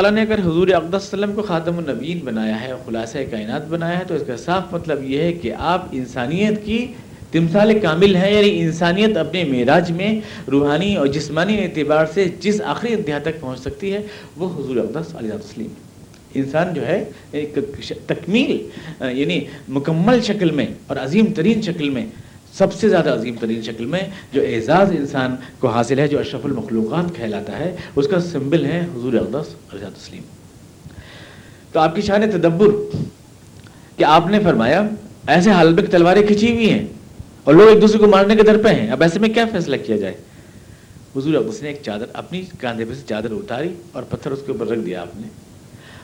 اللہ نے اگر حضور اقدس وسلم کو خاتم النبین بنایا ہے خلاصہ کائنات بنایا ہے، تو اس کا صاف مطلب یہ ہے کہ آپ انسانیت کی تمثال کامل ہیں یعنی انسانیت اپنے معراج میں روحانی اور جسمانی اعتبار سے جس آخری انتہا تک پہنچ سکتی ہے، وہ حضور اقدس علیہ وسلم انسان جو ہے، ایک تکمیل یعنی مکمل شکل میں اور عظیم ترین شکل میں سب سے زیادہ عظیم ترین شکل میں جو اعزاز انسان کو حاصل ہے، جو اشرف المخلوقات کہلاتا ہے، اس کا سمبل ہے حضور اقدس رضا تسلیم تو آپ کی شان تدبر کہ آپ نے فرمایا، ایسے حالبے کی تلواریں کھچی ہوئی ہیں اور لوگ ایک دوسرے کو مارنے کے در پہ ہیں۔ اب ایسے میں کیا فیصلہ کیا جائے؟ حضور اقدس نے ایک چادر اپنی کاندھے پہ سے چادر اتاری اور پتھر اس کے اوپر رکھ دیا آپ نے۔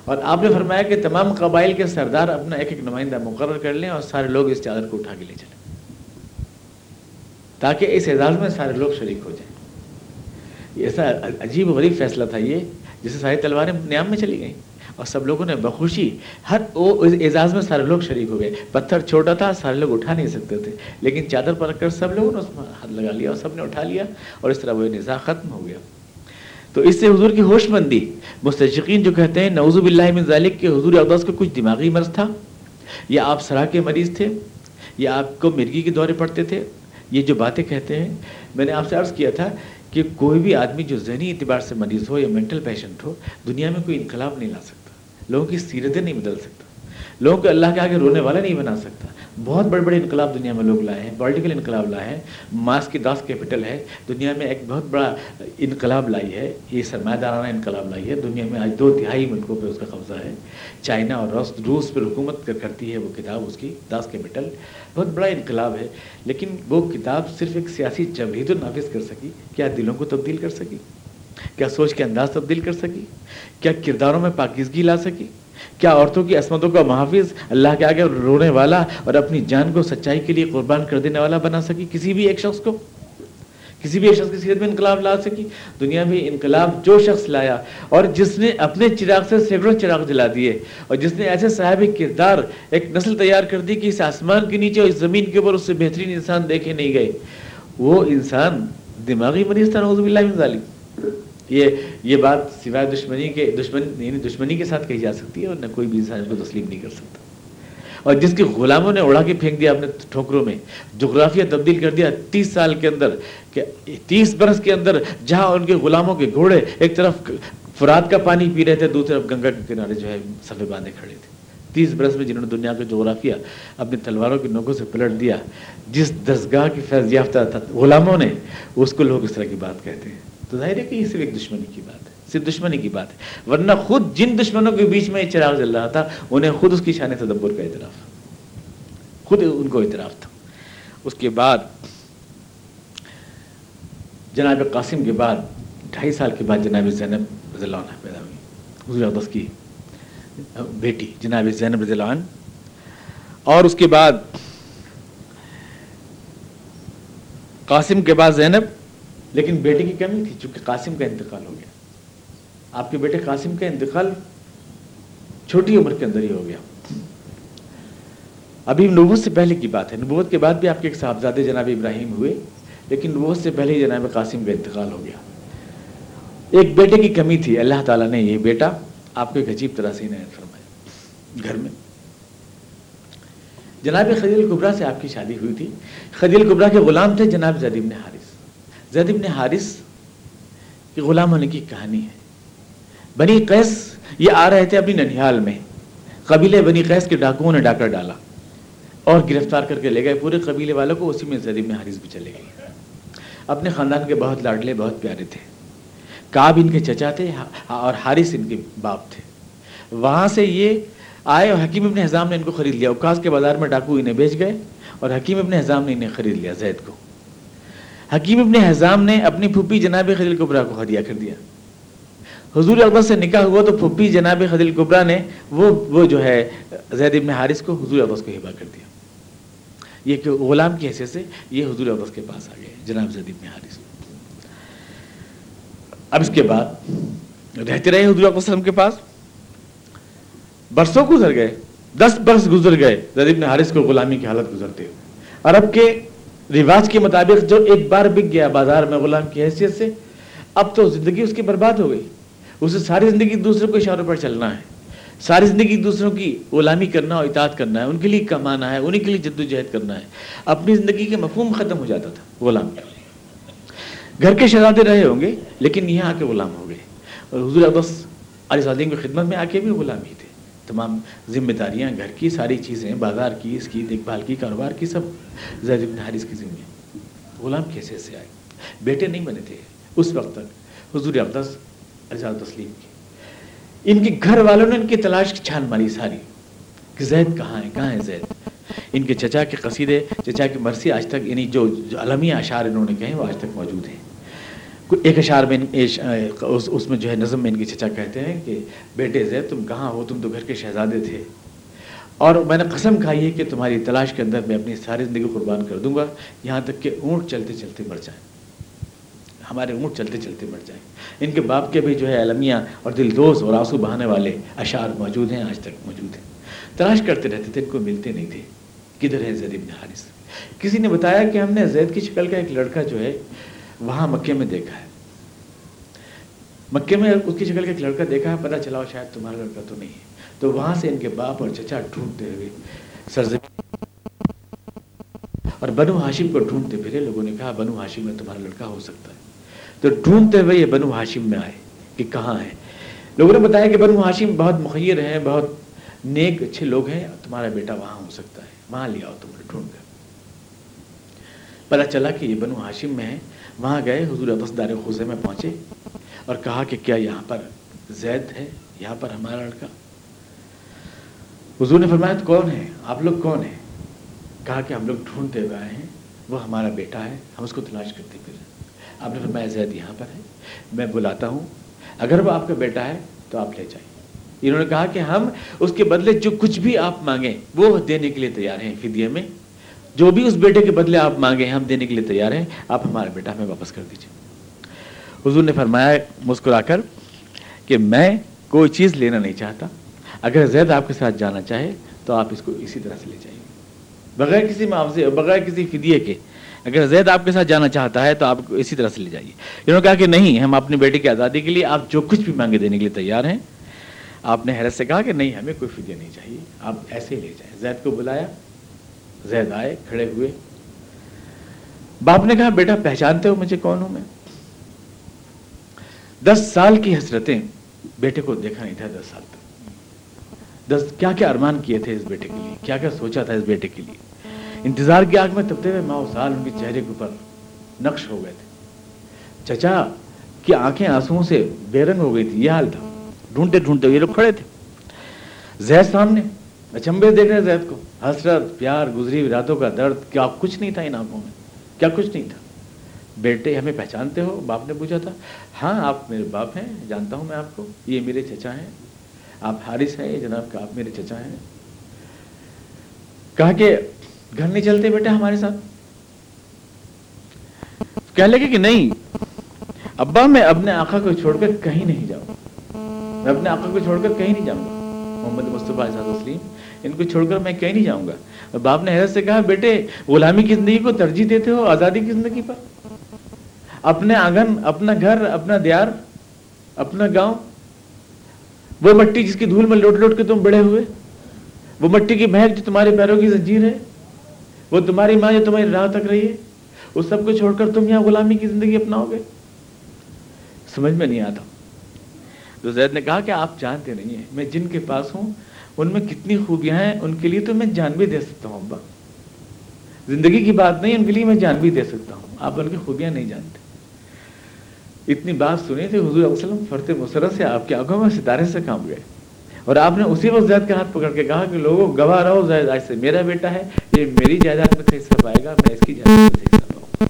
اور آپ نے فرمایا کہ تمام قبائل کے سردار اپنا ایک ایک نمائندہ مقرر کر لیں اور سارے لوگ اس چادر کو اٹھا کے لے چلیں۔ تاکہ اس اعزاز میں سارے لوگ شریک ہو جائیں۔ یہ ایسا عجیب و غریب فیصلہ تھا یہ، جسے ساری تلواریں نیام میں چلی گئیں۔ اور سب لوگوں نے بخوشی، ہر وہ اعزاز میں سارے لوگ شریک ہو گئے۔ پتھر چھوٹا تھا، سارے لوگ اٹھا نہیں سکتے تھے۔ لیکن چادر پر رکھ کر سب لوگوں نے اس میں ہاتھ لگا لیا اور سب نے اٹھا لیا اور اس طرح وہ نظام ختم ہو گیا۔ تو اس سے حضور کی ہوش مندی مستشقین جو کہتے ہیں نوزو باللہ من ذالک، کہ حضور اقدس کو کچھ دماغی مرض تھا، یا آپ سرا کے مریض تھے، یا آپ کو مرگی کے دورے پڑتے تھے۔ یہ جو باتیں کہتے ہیں، میں نے آپ سے عرض کیا تھا کہ کوئی بھی آدمی جو ذہنی اعتبار سے مریض ہو یا مینٹل پیشنٹ ہو، دنیا میں کوئی انقلاب نہیں لا سکتا۔ لوگوں کی سیرتیں نہیں بدل سکتا۔ لوگوں کو اللہ کے آگے رونے والا نہیں بنا سکتا۔ بہت بڑے بڑے انقلاب دنیا میں لوگ لائے ہیں پولیٹیکل انقلاب لائے ہیں ماس کی داس کیپٹل ہے، دنیا میں ایک بہت بڑا انقلاب لائی ہے، یہ سرمایہ دارانہ انقلاب لائی ہے، دنیا میں آج دو تہائی ملکوں پہ اس کا قبضہ ہے، چائنا اور روس روس پر حکومت کرتی ہے وہ کتاب، اس کی داس کیپٹل بہت بڑا انقلاب ہے، لیکن وہ کتاب صرف ایک سیاسی جمہید و نافذ کر سکی، کیا دلوں کو تبدیل کر سکی؟ کیا سوچ کے انداز تبدیل کر سکی؟ کیا کرداروں میں پاکیزگی لا سکی؟ کیا عورتوں کی عصمتوں کا محافظ اللہ کے آگے رونے والا اور اپنی جان کو سچائی کے لیے قربان کر دینے والا بنا سکی؟ کسی بھی ایک شخص کو؟ کسی بھی ایک شخص کی سیرت میں انقلاب لا سکی؟ دنیا میں انقلاب جو شخص لایا اور جس نے اپنے چراغ سے سینکڑوں چراغ جلا دیے اور جس نے ایسے صاحب کردار ایک نسل تیار کر دی کہ اس آسمان کے نیچے اور اس زمین کے اوپر اس سے بہترین انسان دیکھے نہیں گئے۔ وہ انسان دماغی مریض تھا، نعوذ باللہ من ظالم یہ یہ بات سوائے دشمنی کے، دشمن یعنی دشمنی کے ساتھ کہی جا سکتی ہے اور نہ کوئی بھی انسان اس کو تسلیم نہیں کر سکتا۔ اور جس کے غلاموں نے اڑا کے پھینک دیا اپنے ٹھوکروں میں، جغرافیہ تبدیل کر دیا تیس سال کے اندر، کہ تیس برس کے اندر جہاں ان کے غلاموں کے گھوڑے ایک طرف فرات کا پانی پی رہے تھے، دوسری طرف گنگا کے کنارے جو ہے سفے باندھے کھڑے تھے۔ تیس برس میں جنہوں نے دنیا کا جغرافیہ اپنی تلواروں کے نوکوں سے پلٹ دیا، جس دستگاہ کی فیض یافتہ تھا، غلاموں نے، اس کو لوگ اس طرح کی بات کہتے ہیں۔ تو ظاہر ہے کہ یہ صرف ایک دشمنی کی بات ہے، صرف دشمنی کی بات ہے۔ ورنہ خود جن دشمنوں کے بیچ میں چراغ جل رہا تھا، انہیں خود اس کی شان تدبر کا اعتراف۔ خود ان کو اعتراف تھا۔ اس کے بعد، جناب قاسم کے بعد، ڈھائی سال کے بعد جناب زینب رضی اللہ عنہ پیدا ہوئی۔ حضور اقدس کی بیٹی جناب زینب رضی اللہ عنہ۔ اور اس کے بعد، قاسم کے بعد زینب لیکن بیٹے کی کمی تھی، چونکہ قاسم کا انتقال ہو گیا۔ آپ کے بیٹے قاسم کا انتقال چھوٹی عمر کے اندر ہی ہو گیا۔ ابھی نبوت سے پہلے کی بات ہے۔ نبوت کے بعد بھی آپ کے ایک صاحبزادے جناب ابراہیم ہوئے، لیکن نبوت سے پہلے ہی جناب قاسم کا انتقال ہو گیا۔ ایک بیٹے کی کمی تھی، اللہ تعالیٰ نے یہ بیٹا آپ کو ایک عجیب طرح سے عنایت فرمایا۔ گھر میں۔ جناب خدیل قبرا سے آپ کی شادی ہوئی تھی۔ خدیل قبرا کے غلام تھے جناب زید ابن حارث۔ زید ابن حارث کے غلام ہونے کی کہانی ہے۔ بنی قیس یہ آ رہے تھے اپنی ننیال میں۔ قبیلے بنی قیس کے ڈاکوؤں نے ڈاکر ڈالا اور گرفتار کر کے لے گئے۔ پورے قبیلے والوں کو اسی میں زید ابن حارث بھی چلے گئے۔ اپنے خاندان کے بہت لاڈلے، بہت پیارے تھے۔ کاب ان کے چچا تھے اور حارث ان کے باپ تھے۔ وہاں سے یہ آئے اور حکیم ابن حضام نے ان کو خرید لیا۔ اوکاس کے بازار میں ڈاکو انہیں بیچ گئے اور حکیم ابن حضام نے انہیں خرید لیا زید کو۔ حکیم ابن حضام نے اپنی پھوپھی جناب خدیل کبرا کو ہدیہ کر دیا۔ حضور اکبر سے نکاح ہوا تو پھوپھی جناب خدیل کبرا نے وہ وہ جو ہے، زید ابن حارث کو حضور اقبس کو ہبا کر دیا۔ یہ کہ غلام کی حیثیت سے یہ حضور اقبس کے پاس آ گئے جناب زید ابن حارث۔ اب اس کے بعد رہتے رہے حضور اقبال وسلم کے پاس۔ برسوں گزر گئے، دس برس گزر گئے زید ابن حارث کو غلامی کی حالت گزرتے ہوئے۔ عرب کے رواج کے مطابق جو ایک بار بک گیا بازار میں غلام کی حیثیت سے، اب تو زندگی اس کی برباد ہو گئی۔ اسے ساری زندگی دوسروں کو اشاروں پر چلنا ہے۔ ساری زندگی دوسروں کی غلامی کرنا اور اطاعت کرنا ہے، ان کے لیے کمانا ہے، انہیں کے لیے جد و جہد کرنا ہے۔ اپنی زندگی کے مفہوم ختم ہو جاتا تھا، غلام۔ گھر کے شہزادے رہے ہوں گے، لیکن یہاں آ کے غلام ہو گئے۔ اور حضور اقدس علیہ صادین کی خدمت میں آ کے بھی غلام ہی تھے۔ تمام ذمہ داریاں، گھر کی ساری چیزیں، بازار کی، اس کی دیکھ بھال کی، کاروبار کی، سب زید بن حارث کی ذمہ۔ غلام کیسے سے آئے؟ بیٹے نہیں بنے تھے۔ اس وقت تک حضور اقدس علیہ تسلیم کی۔ ان کے گھر والوں نے ان کی تلاش کی چھان ماری ساری۔ کہ زید کہاں ہے؟ کہاں ہے زید؟ ان کے چچا کے قصیدے، چچا کی مرثی آج تک یعنی جو المیہ اشعار انہوں نے کہے، وہ آج تک موجود ہیں۔ ایک اشعار میں اس میں جو ہے نظم میں ان کے چچا کہتے ہیں کہ، بیٹے زید، تم کہاں ہو؟ تم تو گھر کے شہزادے تھے۔ اور میں نے قسم کھائی ہے کہ تمہاری تلاش کے اندر میں اپنی ساری زندگی قربان کر دوں گا، یہاں تک کہ اونٹ چلتے چلتے مر جائیں۔ ہمارے اونٹ چلتے چلتے مر جائیں۔ ان کے باپ کے بھی جو ہے المیہ اور دل دوز اور آنسو بہانے والے اشعار موجود ہیں، آج تک موجود ہیں۔ تلاش کرتے رہتے تھے، ان کو ملتے نہیں تھے۔ کدھر ہے زید ابن حارث؟ کسی نے بتایا کہ ہم نے زید کی شکل کا ایک لڑکا جو ہے وہاں مکے میں دیکھا ہے۔ مکے میں اس کی شکل کا ایک لڑکا دیکھا ہے، پتہ چلا شاید تمہارا لڑکا تو نہیں ہے۔ تو وہاں سے ان کے باپ اور چچا ڈھونڈتے ہوئے سرزمین اور بنو ہاشم کو ڈھونڈتے پھرے لوگوں نے کہا، بنو ہاشم میں تمہارا لڑکا ہو سکتا ہے۔ تو ڈھونڈتے ہوئے یہ بنو ہاشم میں آئے کہ کہاں ہے۔ لوگوں نے بتایا کہ بنو ہاشم بہت مخیر ہیں، بہت نیک، اچھے لوگ ہیں، تمہارا بیٹا وہاں ہو سکتا ہے۔ وہاں لے آؤ تمہیں ڈھونڈ کر۔ پتا چلا کہ یہ بنو ہاشم میں ہے وہاں گئے، حضور عباس دار خوزے میں پہنچے اور کہا کہ کیا یہاں پر زید ہے؟ یہاں پر ہمارا لڑکا؟ حضور نے فرمایا، کون ہے؟ آپ لوگ کون ہیں؟ کہا کہ ہم لوگ ڈھونڈتے ہوئے آئے ہیں، وہ ہمارا بیٹا ہے، ہم اس کو تلاش کرتے پھر آپ نے فرمایا، زید یہاں پر ہے۔ میں بلاتا ہوں، اگر وہ آپ کا بیٹا ہے تو آپ لے جائیں۔ انہوں نے کہا کہ ہم اس کے بدلے جو کچھ بھی آپ مانگیں، وہ دینے کے لیے تیار ہیں فدیے میں۔ جو بھی اس بیٹے کے بدلے آپ مانگیں ہم دینے کے لیے تیار ہیں۔ آپ ہمارا بیٹا ہمیں واپس کر دیجیے حضور نے فرمایا مسکرا کر کہ میں کوئی چیز لینا نہیں چاہتا۔ اگر زید آپ کے ساتھ جانا چاہے تو آپ اس کو اسی طرح سے لے جائیے۔ بغیر کسی معاوضے، بغیر کسی فدیے کے، اگر زید آپ کے ساتھ جانا چاہتا ہے تو آپ کو اسی طرح سے لے جائیے۔ انہوں نے کہا کہ نہیں، ہم اپنے بیٹے کی آزادی کے لیے آپ جو کچھ بھی مانگے دینے کے لیے تیار ہیں۔ آپ نے حیرت سے کہا کہ نہیں، ہمیں کوئی فدیہ نہیں چاہیے۔ آپ ایسے ہی لے جائیں۔ زید کو بلایا۔ زید آئے کھڑے ہوئے۔ باپ نے کہا، بیٹا، پہچانتے ہو مجھے کون ہوں میں؟ دس سال کی حسرتیں بیٹے کو دیکھا نہیں تھا دس سال تک۔ دس، کیا کیا ارمان کیے تھے اس بیٹے کے لیے؟ کیا کیا سوچا تھا اس بیٹے کے لیے؟ انتظار کی آگ میں تبتے ہوئے ماں سال ان کے چہرے کے اوپر نقش ہو گئے تھے۔ چچا، کی آنکھیں آنسو سے بے رنگ ہو گئی تھی، یہ حال تھا۔ ڈھونڈتے ڈھونڈتے یہ لوگ کھڑے تھے۔ زید سامنے اچھا، اچمبے دیکھ رہے زید کو۔ حسرت، پیار، گزری راتوں کا درد، کیا کچھ نہیں تھا ان آنکھوں میں؟ کیا کچھ نہیں تھا؟ بیٹے، ہمیں پہچانتے ہو؟ باپ نے پوچھا تھا۔ ہاں آپ میرے باپ ہیں، جانتا ہوں میں آپ کو۔ یہ میرے چچا ہیں۔ آپ حارث ہیں، یہ جناب کا آپ میرے چچا ہیں۔ کہا کہ گھر نہیں چلتے بیٹے ہمارے ساتھ؟ کہہ لگے کہ نہیں۔ ابا، میں اپنے آقا کو چھوڑ کر کہیں نہیں جاؤں۔ میں اپنے آقا کو چھوڑ کر کہیں نہیں جاؤں۔ گا محمد مصطفیٰ وسلیم ان کو چھوڑ کر میں کہیں نہیں جاؤں گا؟ باپ نے حیرت سے کہا، بیٹے، غلامی کی زندگی کو ترجیح دیتے ہو آزادی کی زندگی پر؟ اپنے آنگن، اپنا گھر، اپنا دیار، اپنا گاؤں، وہ مٹی جس کی دھول میں لوٹ لوٹ کے تم بڑے ہوئے؟ وہ مٹی کی مہک جو تمہارے پیروں کی زنجیر ہے؟ وہ تمہاری ماں جو تمہاری راہ تک رہی ہے؟ اس سب کو چھوڑ کر تم یہاں غلامی کی زندگی اپناؤ گے؟ سمجھ میں نہیں آتا۔ تو زید نے کہا کہ آپ جانتے نہیں ہیں، میں جن کے پاس ہوں ان میں کتنی خوبیاں ہیں، ان کے لیے تو میں جان بھی دے سکتا ہوں، ابا۔ زندگی کی بات نہیں، ان کے لیے میں جان بھی دے سکتا ہوں۔ آپ ان کی خوبیاں نہیں جانتے۔ اتنی بات سنی تھی حضور وسلم فرت مسرت سے آپ کی آنکھوں میں ستارے سے کام گئے۔ اور آپ نے اسی وقت زید کا ہاتھ پکڑ کے کہا کہ لوگوں، گواہ رہو زید آج سے میرا بیٹا ہے، یہ میری جائیداد میں سے حصہ پائے گا، میں اس کی جائیداد میں سے حصہ پاؤں۔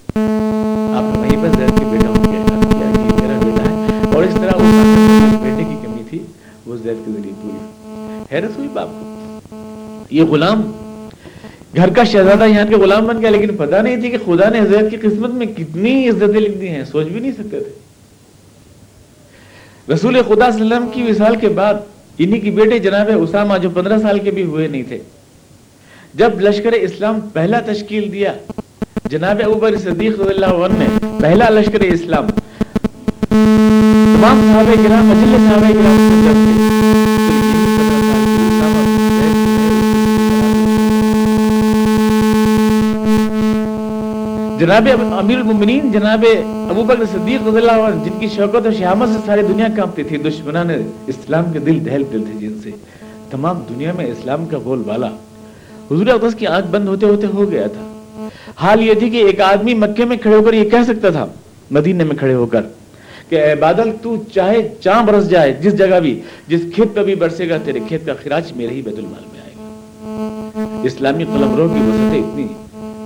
آپ نے وہیں پر زید کے بیٹا ہونے اعلان کیا کہ میرا بیٹا ہے۔ اور اس طرح اس بیٹے کی کمی تھی، وہ زید کے ذریعے پوری حیرت ہوئی باپ۔ کو یہ غلام، گھر کا شہزادہ یہاں کے غلام بن گیا، لیکن پتا نہیں تھی کہ خدا نے زید کی قسمت میں کتنی عزتیں لکھ دی ہیں۔ سوچ بھی نہیں سکتے تھے۔ رسول خدا صلی اللہ علیہ وسلم کی وصال کے بعد انہی کی بیٹے جناب اسامہ، جو پندرہ سال کے بھی ہوئے نہیں تھے، جب لشکر اسلام پہلا تشکیل دیا، جناب اوبر صدیق رضی اللہ عنہ نے پہلا لشکر اسلام۔ تمام صحابہ کرام اجل صحابہ کرام جب تھے۔ جناب امیر المومنین، جناب ابو بکر صدیق رضی اللہ عنہ، جن کی شوکت و شہامت سے ساری دنیا کانپتی تھی، دشمنان اسلام کے دل دہل دل تھے جن سے۔ تمام دنیا میں اسلام کا بول بالا حضور اقدس کی آنکھ بند ہوتے ہوتے ہو گیا تھا۔ حال یہ تھی کہ ایک آدمی مکے میں کھڑے ہو کر یہ کہہ سکتا تھا، مدینے میں کھڑے ہو کر۔ کہ اے بادل، تو چاہے چاں برس جائے، جس جگہ بھی، جس کھیت پہ بھی برسے گا، تیرے کھیت کا خراج میرے ہی بیت المال میں آئے گا۔ اسلامی قلمروں کی وسطیں اتنی،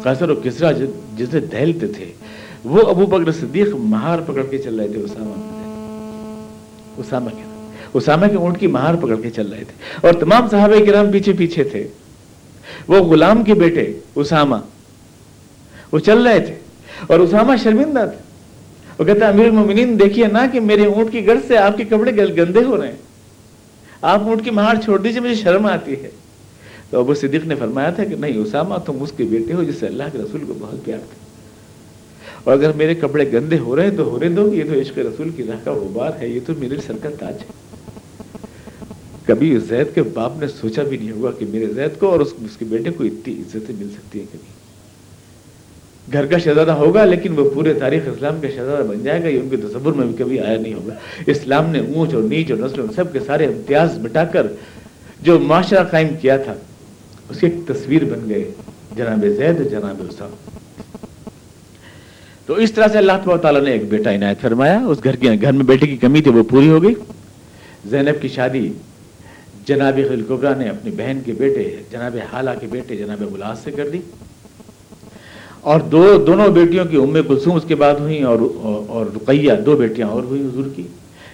قیصر و کسرا جسے دہلتے تھے، وہ ابو بکر صدیق مہار پکڑ کے چل رہے تھے، اسامہ اسامہ کے اسامہ کے اونٹ کی مہار پکڑ کے چل رہے تھے۔ اور تمام صحابہ کرام پیچھے پیچھے تھے۔ وہ غلام کے بیٹے، اسامہ۔ وہ چل رہے تھے۔ اور اسامہ شرمندہ تھے وہ کہتے ہیں امیر المومنین، دیکھیے نا کہ میرے اونٹ کی گرد سے آپ کے کپڑے گندے ہو رہے ہیں۔ آپ اونٹ کی مہار چھوڑ دیجیے مجھے شرم آتی ہے۔ تو ابو صدیق نے فرمایا تھا کہ نہیں، اسامہ، تم اس کے بیٹے ہو جسے اللہ کے رسول کو بہت پیار تھا اور اگر میرے کپڑے گندے ہو رہے ہیں تو ہو رہے دو یہ تو عشق رسول کی راہ کا غبار ہے، یہ تو میرے سر کا تاج ہے۔ کبھی زید کے باپ نے سوچا بھی نہیں ہوگا کہ میرے زید کو اور اس کے بیٹے کو اتنی عزتیں مل سکتی ہیں کبھی گھر کا شہزادہ ہوگا، لیکن وہ پورے تاریخ اسلام کا شہزادہ بن جائے گا، یہ ان کے تصور میں بھی کبھی آیا نہیں ہوگا۔ اسلام نے اونچ اور نیچ اور نسل سب کے سارے امتیاز مٹا کر جو معاشرہ قائم کیا تھا، اس کی ایک تصویر بن گئے۔ جناب زید، جناب اسامہ تو اس طرح سے اللہ تعالیٰ نے ایک بیٹا عنایت فرمایا۔ اس گھر کے گھر میں بیٹے کی کمی تھی، وہ پوری ہو گئی۔ زینب کی شادی، جناب خلقبرا نے اپنی بہن کے بیٹے، جناب حالہ کے بیٹے، جناب الاس سے کر دی۔ اور دو دونوں بیٹیوں کی ام کلثوم اس کے بعد ہوئیں اور اور رقیہ دو بیٹیاں اور ہوئیں حضور کی۔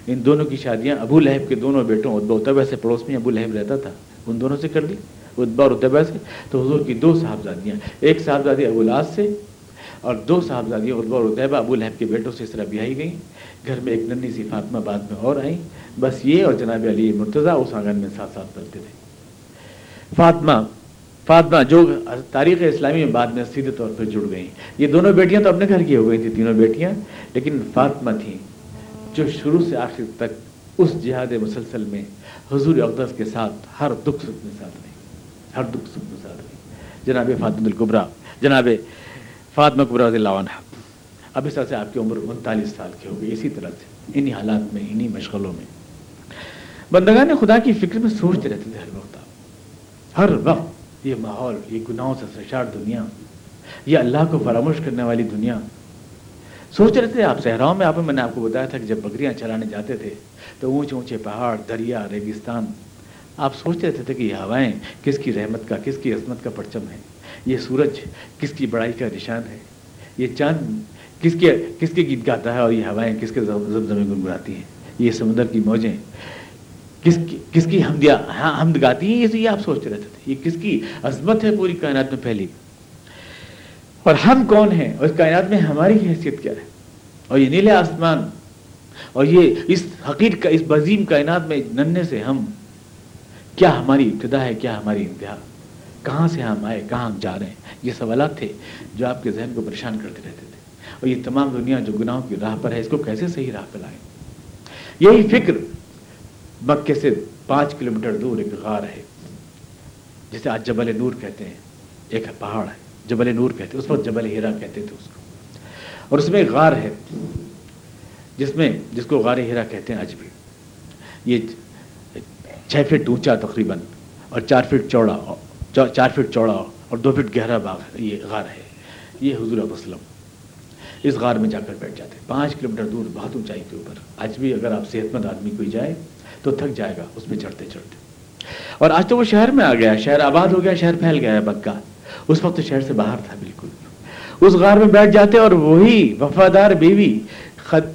ان دونوں کی شادیاں ابو لہب کے دونوں بیٹوں ادبا اتبا سے پڑوس میں ابو لہب رہتا تھا۔ ان دونوں سے کر لی۔ ادبا اور اتبا سے۔ تو حضور کی دو صاحبزادیاں۔ ایک صاحبزادی ابو لاس سے اور دو صاحبزادیاں ادبا اور اتبا ابو لہب کے بیٹوں سے اس طرح بیائی گئیں۔ گھر میں ایک ننی سی فاطمہ بعد میں اور آئیں۔ بس یہ اور جناب علی مرتضیٰ اس آنگن میں ساتھ ساتھ چلتے تھے۔ فاطمہ فاطمہ، جو تاریخ اسلامی میں بعد میں سیدھے طور پہ جڑ گئیں۔ یہ دونوں بیٹیاں تو اپنے گھر کی ہو گئی تھیں تینوں بیٹیاں، لیکن فاطمہ تھیں جو شروع سے آخر تک اس جہاد مسلسل میں حضور اقدس کے ساتھ ہر دکھ سکھ میں ساتھ رہی۔ ہر دکھ سکھ میں ساتھ رہی۔ جناب فاطمہ القبرا جناب فاطمہ قبرا رضی اللہ عنہ اب اس طرح سے آپ کی عمر انتالیس سال کی ہو گئی اسی طرح سے، انہی حالات میں، انہی مشغلوں میں۔ بندگان خدا کی فکر میں سوچتے رہتے تھے ہر وقت ہر وقت۔ یہ ماحول، یہ گناہوں سے سرشار دنیا، یہ اللہ کو فراموش کرنے والی دنیا۔ سوچ رہے تھے آپ صحراؤں میں، آپ میں نے آپ کو بتایا تھا کہ جب بکریاں چلانے جاتے تھے تو اونچے اونچے پہاڑ، دریا، ریگستان۔ آپ سوچ رہے تھے کہ یہ ہوائیں کس کی رحمت کا، کس کی عظمت کا پرچم ہے؟ یہ سورج کس کی بڑائی کا نشان ہے؟ یہ چاند کس کے کس کے گیت گاتا ہے اور یہ ہوائیں کس کے زمزمے گنگناتی ہیں؟ یہ سمندر کی موجیں کس کی کس کی ہاں حمد گاتی ہیں یہ آپ سوچتے رہتے تھے۔ یہ کس کی عظمت ہے پوری کائنات میں پھیلی؟ اور ہم کون ہیں؟ اور اس کائنات میں ہماری حیثیت کیا ہے؟ اور یہ نیلے آسمان، اور یہ اس حقیر کا اس بظیم کائنات میں ننے سے ہم، کیا ہماری ابتدا ہے؟ کیا ہماری انتہا؟ کہاں سے ہم آئے؟ کہاں ہم جا رہے ہیں؟ یہ سوالات تھے جو آپ کے ذہن کو پریشان کرتے رہتے تھے۔ اور یہ تمام دنیا جو گناہوں کی راہ پر ہے، اس کو کیسے صحیح راہ پہ لائیں؟ یہی فکر مکے سے پانچ کلومیٹر دور ایک غار ہے، جسے آج جبل نور کہتے ہیں۔ ایک پہاڑ ہے، جبل نور کہتے ہیں۔ اس وقت جبل ہیرا کہتے تھے اس کو۔ اور اس میں ایک غار ہے، جس میں، جس کو غار ہیرا کہتے ہیں آج بھی۔ یہ چھ فٹ اونچا تقریباً، اور چار فٹ چوڑا، چار فٹ چوڑا اور دو فٹ گہرا باغ یہ غار ہے۔ یہ حضور وسلم اس غار میں جا کر بیٹھ جاتے ہیں۔ پانچ کلومیٹر دور بہت اونچائی کے اوپر۔ آج بھی اگر آپ صحت مند آدمی کوئی جائے تو تھک جائے گا اس میں چڑھتے چڑھتے۔ اور آج تو وہ شہر میں آ گیا، شہر آباد ہو گیا، شہر پھیل گیا ہے اس وقت تو شہر سے باہر تھا بالکل۔ اس غار میں بیٹھ جاتے اور وہی وفادار بیوی خد...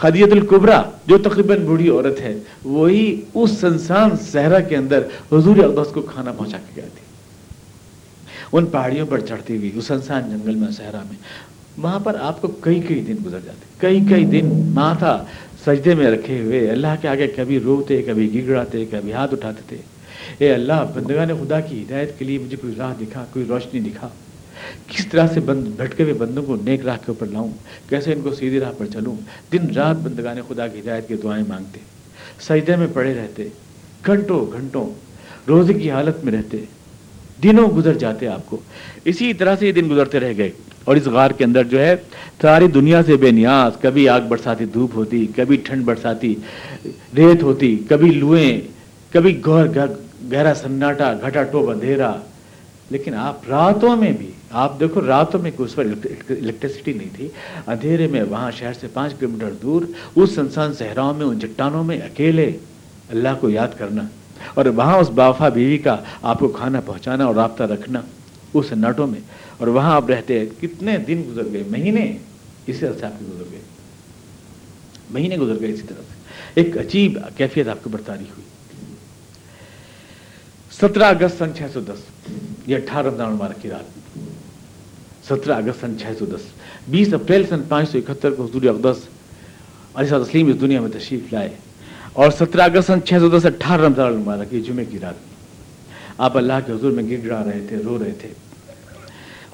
خدیت القبرا جو تقریباً بوڑھی عورت ہے، وہی اس سنسان صحرا کے اندر حضور اقدس کو کھانا پہنچا کے گئی تھی ان پہاڑیوں پر چڑھتی ہوئی، اس سنسان جنگل میں، صحرا میں، وہاں پر آپ کو کئی کئی دن گزر جاتے۔ کئی کئی دن، ماں تھا سجدے میں رکھے ہوئے، اللہ کے آگے کبھی روتے، کبھی گگڑاتے کبھی ہاتھ اٹھاتے تھے۔ اے اللہ، بندگان خدا کی ہدایت کے لیے مجھے کوئی راہ دکھا، کوئی روشنی دکھا۔ کس طرح سے بند، بھٹکے ہوئے بندوں کو نیک راہ کے اوپر لاؤں؟ کیسے ان کو سیدھی راہ پر چلوں؟ دن رات بندگان خدا کی ہدایت کی دعائیں مانگتے۔ سجدے میں پڑے رہتے، گھنٹوں گھنٹوں روزے کی حالت میں رہتے۔ دنوں گزر جاتے آپ کو۔ اسی طرح سے یہ دن گزرتے رہ گئے۔ اور اس غار کے اندر جو ہے ساری دنیا سے بے نیاز، کبھی آگ برساتی، دھوپ ہوتی، کبھی ٹھنڈ برساتی، ریت ہوتی، کبھی لوئیں، کبھی گہرا سناٹا، گھٹا ٹوپ اندھیرا۔ لیکن آپ راتوں میں بھی، آپ دیکھو راتوں میں کوئی اس پر الیکٹریسٹی نہیں تھی، اندھیرے میں وہاں شہر سے پانچ کلو میٹر دور، اس سنسان صحراؤں میں، ان چٹانوں میں اکیلے، اللہ کو یاد کرنا۔ اور وہاں اس بافا بیوی کا آپ کو کھانا پہنچانا اور رابطہ رکھنا، اس سناٹوں میں۔ اور وہاں آپ رہتے کتنے دن گزر گئے؟ مہینے اسی طرح سے آپ کے گزر گئے۔ مہینے گزر گئے اسی طرح سے۔ ایک عجیب کیفیت آپ کو برتاری ہوئی۔ سترہ اگست سن چھ سو دس، یہ اٹھارہ رمضان مبارک کی رات سترہ اگست سن چھ سو دس، بیس اپریل سن پانچ سو اکہتر کو حضور اقدس علیہ تسلیم اس دنیا میں تشریف لائے۔ اور سترہ اگست سن چھ سو دس، اٹھارہ رمضان مبارک، یہ جمعے کی رات آپ اللہ کے حضور میں گر گڑا رہے تھے، رو رہے تھے۔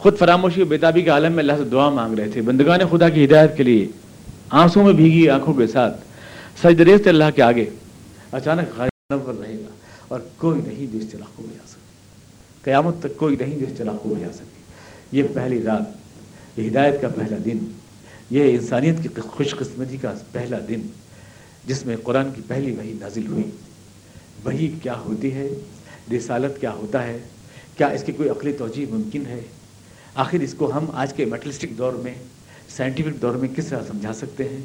خود فراموشی و بیتابی کے عالم میں اللہ سے دعا مانگ رہے تھے۔ بندگان خدا کی ہدایت کے لیے آنسوں میں بھیگی آنکھوں کے ساتھ سجدریز تھے اللہ کے آگے۔ اچانک غائب رہے گا اور کوئی نہیں جو اس چلاقوں میں آ سکے۔ قیامت تک کوئی نہیں جو اس چلاقوں میں آ سکے۔ یہ پہلی رات، یہ ہدایت کا پہلا دن، یہ انسانیت کی خوش قسمتی کا پہلا دن جس میں قرآن کی پہلی وہی نازل ہوئی۔ وہی کیا ہوتی ہے؟ رسالت کیا ہوتا ہے؟ کیا اس کی کوئی عقلی توجہ ممکن ہے؟ آخر اس کو ہم آج کے میٹلسٹک دور میں، سائنٹیفک دور میں کس طرح سمجھا سکتے ہیں؟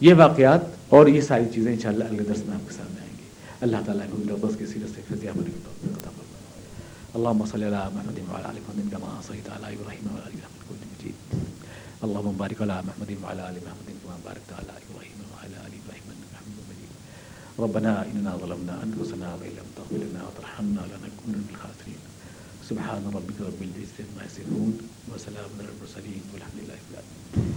یہ واقعات اور یہ ساری چیزیں انشاءاللہ اگلے درس میں آپ کے سامنے آئیں گے اللہ تعالیٰ کو ربس کی سیرت سے فضیا بنی عطا فرمائے۔ اللهم صل على محمد وعلى ال محمد كما صليت على ابراهيم وعلى ال ابراهيم انك مجيد اللهم بارك على محمد وعلى ال محمد كما باركت على ابراهيم وعلى ال ابراهيم انك حميد مجيد ربنا اننا ظلمنا انفسنا وان لم تغفر لنا وترحمنا لنكونن من الخاسرين سبحان ربك رب العزه عما يصفون وسلام على المرسلين والحمد لله رب العالمين.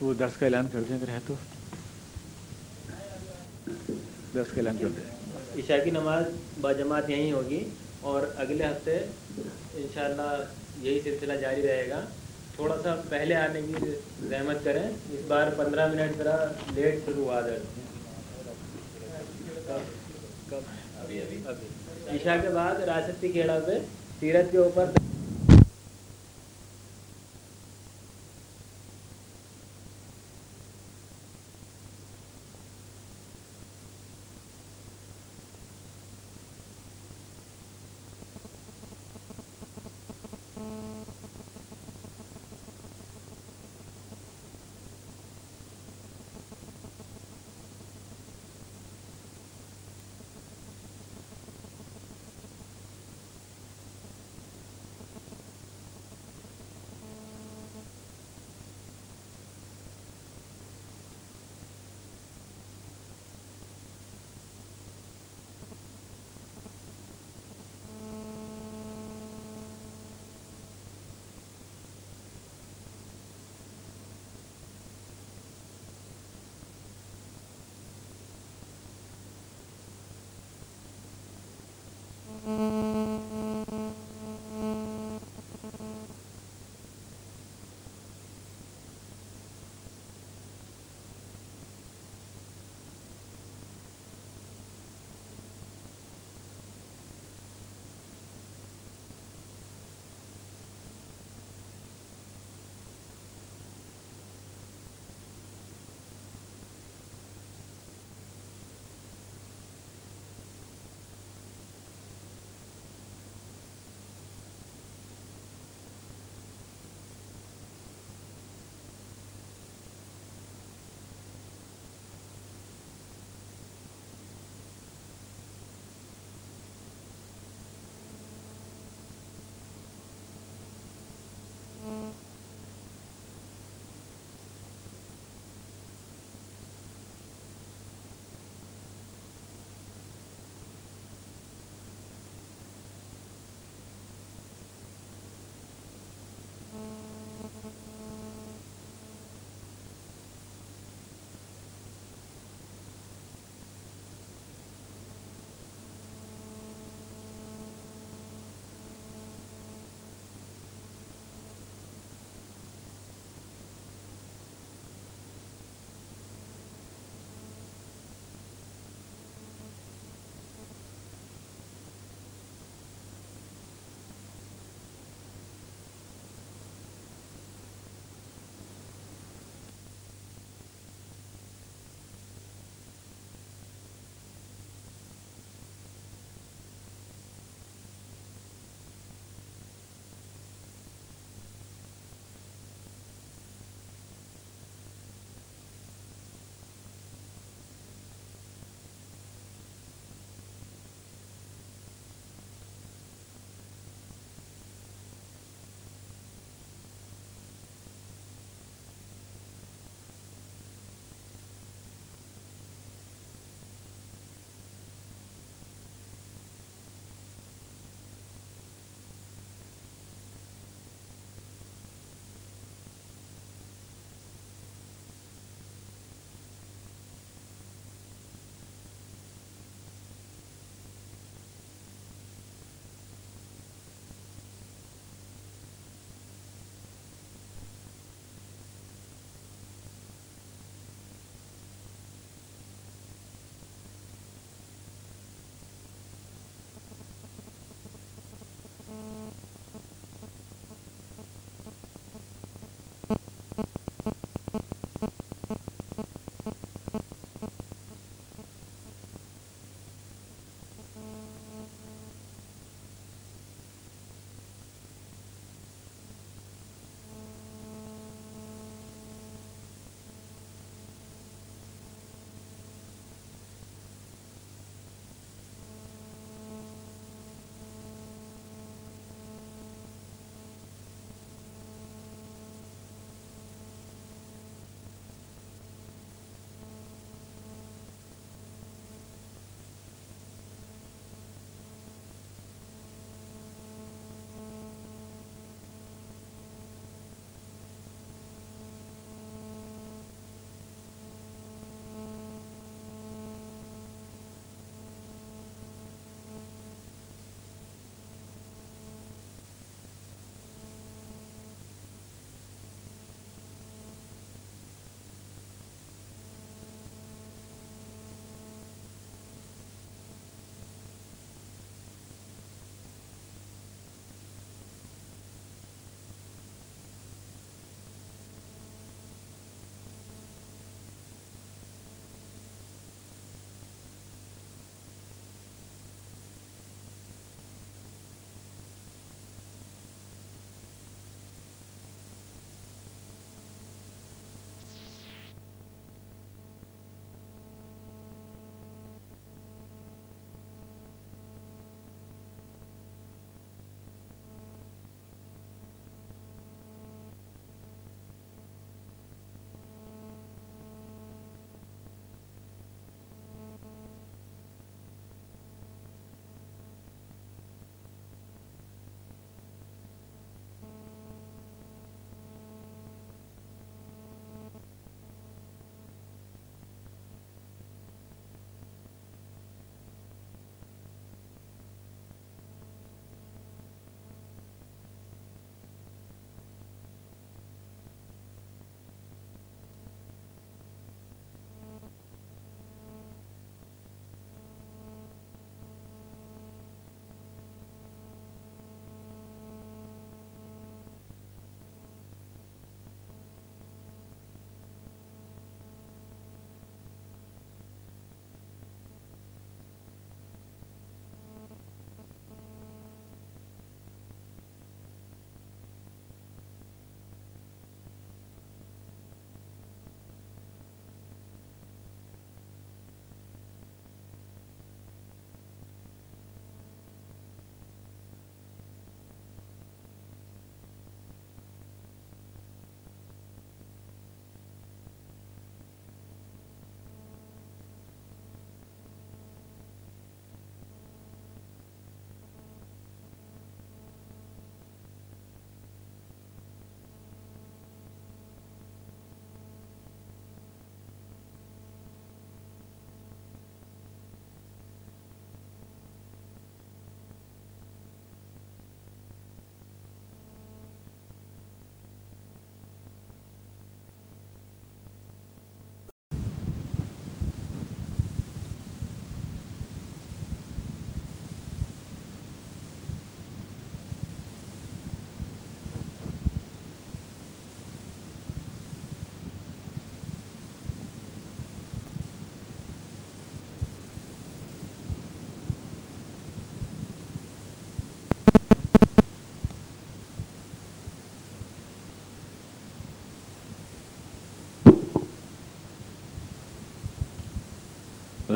وہ درس کا اعلان کر دیں اگر ہے تو. درس کا اعلان کر دیں. عشاء کی نماز باجماعت یہیں ہوگی اور اگلے ہفتے انشاءاللہ یہی سلسلہ جاری رہے گا. تھوڑا سا پہلے آنے کی زحمت کریں. اس بار پندرہ منٹ ذرا لیٹ شروع ہوا در عشاء کے بعد راستی کھیڑا پہ سیرت کے اوپر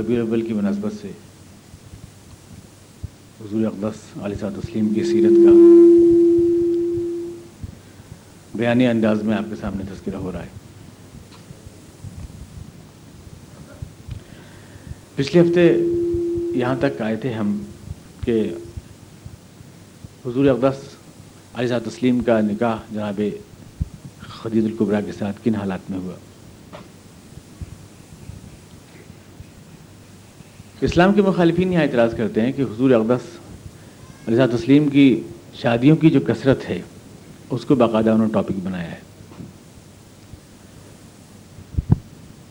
ربیع الاول کی مناسبت سے حضور اقدس علیہ صاحب تسلیم کی سیرت کا بیانی انداز میں آپ کے سامنے تذکرہ ہو رہا ہے۔ پچھلے ہفتے یہاں تک آئے تھے ہم کہ حضور اقدس علیہ صاحب تسلیم کا نکاح جناب خدید القبرا کے ساتھ کن حالات میں ہوا؟ اسلام کے مخالفین یہاں اعتراض کرتے ہیں کہ حضور اقدس علیہ تسلیم کی شادیوں کی جو کثرت ہے، اس کو باقاعدہ انہوں نے ٹاپک بنایا ہے۔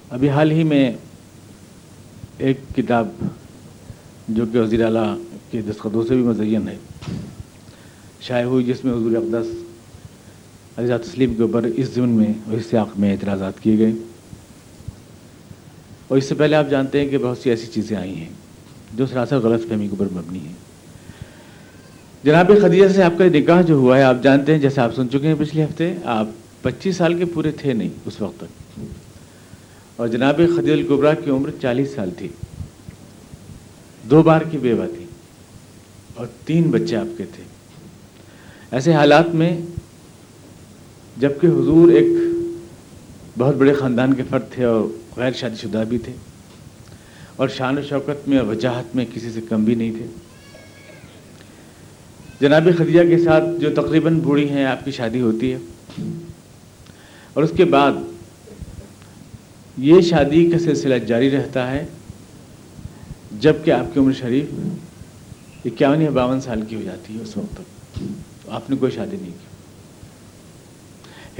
ابھی حال ہی میں ایک کتاب جو کہ وزیر اعلیٰ کے دستخطوں سے بھی مزین ہے، شائع ہوئی جس میں حضور اقدس علیہ تسلیم کے اوپر اس ضمن میں اور اس سیاق میں اعتراضات کیے گئے۔ اور اس سے پہلے آپ جانتے ہیں کہ بہت سی ایسی چیزیں آئی ہیں جو سراسر غلط فہمی کے اوپر مبنی ہیں۔ جناب خدیجہ سے آپ کا نکاح جو ہوا ہے، آپ جانتے ہیں، جیسے آپ سن چکے ہیں پچھلے ہفتے، آپ پچیس سال کے پورے تھے نہیں اس وقت تک۔ اور جناب خدیج القبرا کی عمر چالیس سال تھی۔ دو بار کی بیوہ تھی اور تین بچے آپ کے تھے۔ ایسے حالات میں جبکہ حضور ایک بہت بڑے خاندان کے فرد تھے اور غیر شادی شدہ بھی تھے۔ اور شان و شوکت میں اور وجاہت میں کسی سے کم بھی نہیں تھے۔ جناب خدیجہ کے ساتھ جو تقریباً بوڑھی ہیں، آپ کی شادی ہوتی ہے۔ اور اس کے بعد یہ شادی کا سلسلہ جاری رہتا ہے جبکہ آپ کی عمر شریف اکیاون یا باون سال کی ہو جاتی ہے اس وقت تک۔ آپ نے کوئی شادی نہیں کی۔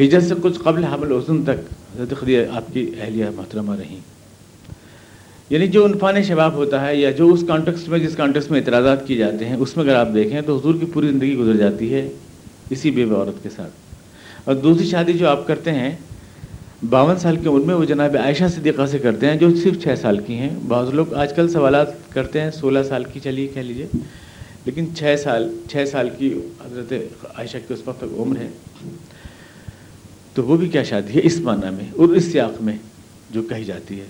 ہجرت سے کچھ قبل حمل حسن تک حضرت خدیجہ آپ کی اہلیہ محترمہ رہیں۔ یعنی جو عنفان شباب ہوتا ہے یا جو اس کانٹیکسٹ میں جس کانٹیکسٹ میں اعتراضات کی جاتے ہیں، اس میں اگر آپ دیکھیں تو حضور کی پوری زندگی گزر جاتی ہے اسی بیوہ عورت کے ساتھ۔ اور دوسری شادی جو آپ کرتے ہیں، باون سال کی عمر میں وہ جناب عائشہ صدیقہ سے کرتے ہیں، جو صرف چھ سال کی ہیں۔ بعض لوگ آج کل سوالات کرتے ہیں، سولہ سال کی چلیے، کہہ لیجیے لیکن چھ سال چھ سال کی حضرت عائشہ کی اس وقت عمر ہے۔ تو وہ بھی کیا شادی ہے اس معنی میں، اور اس سیاق میں جو کہی جاتی ہے۔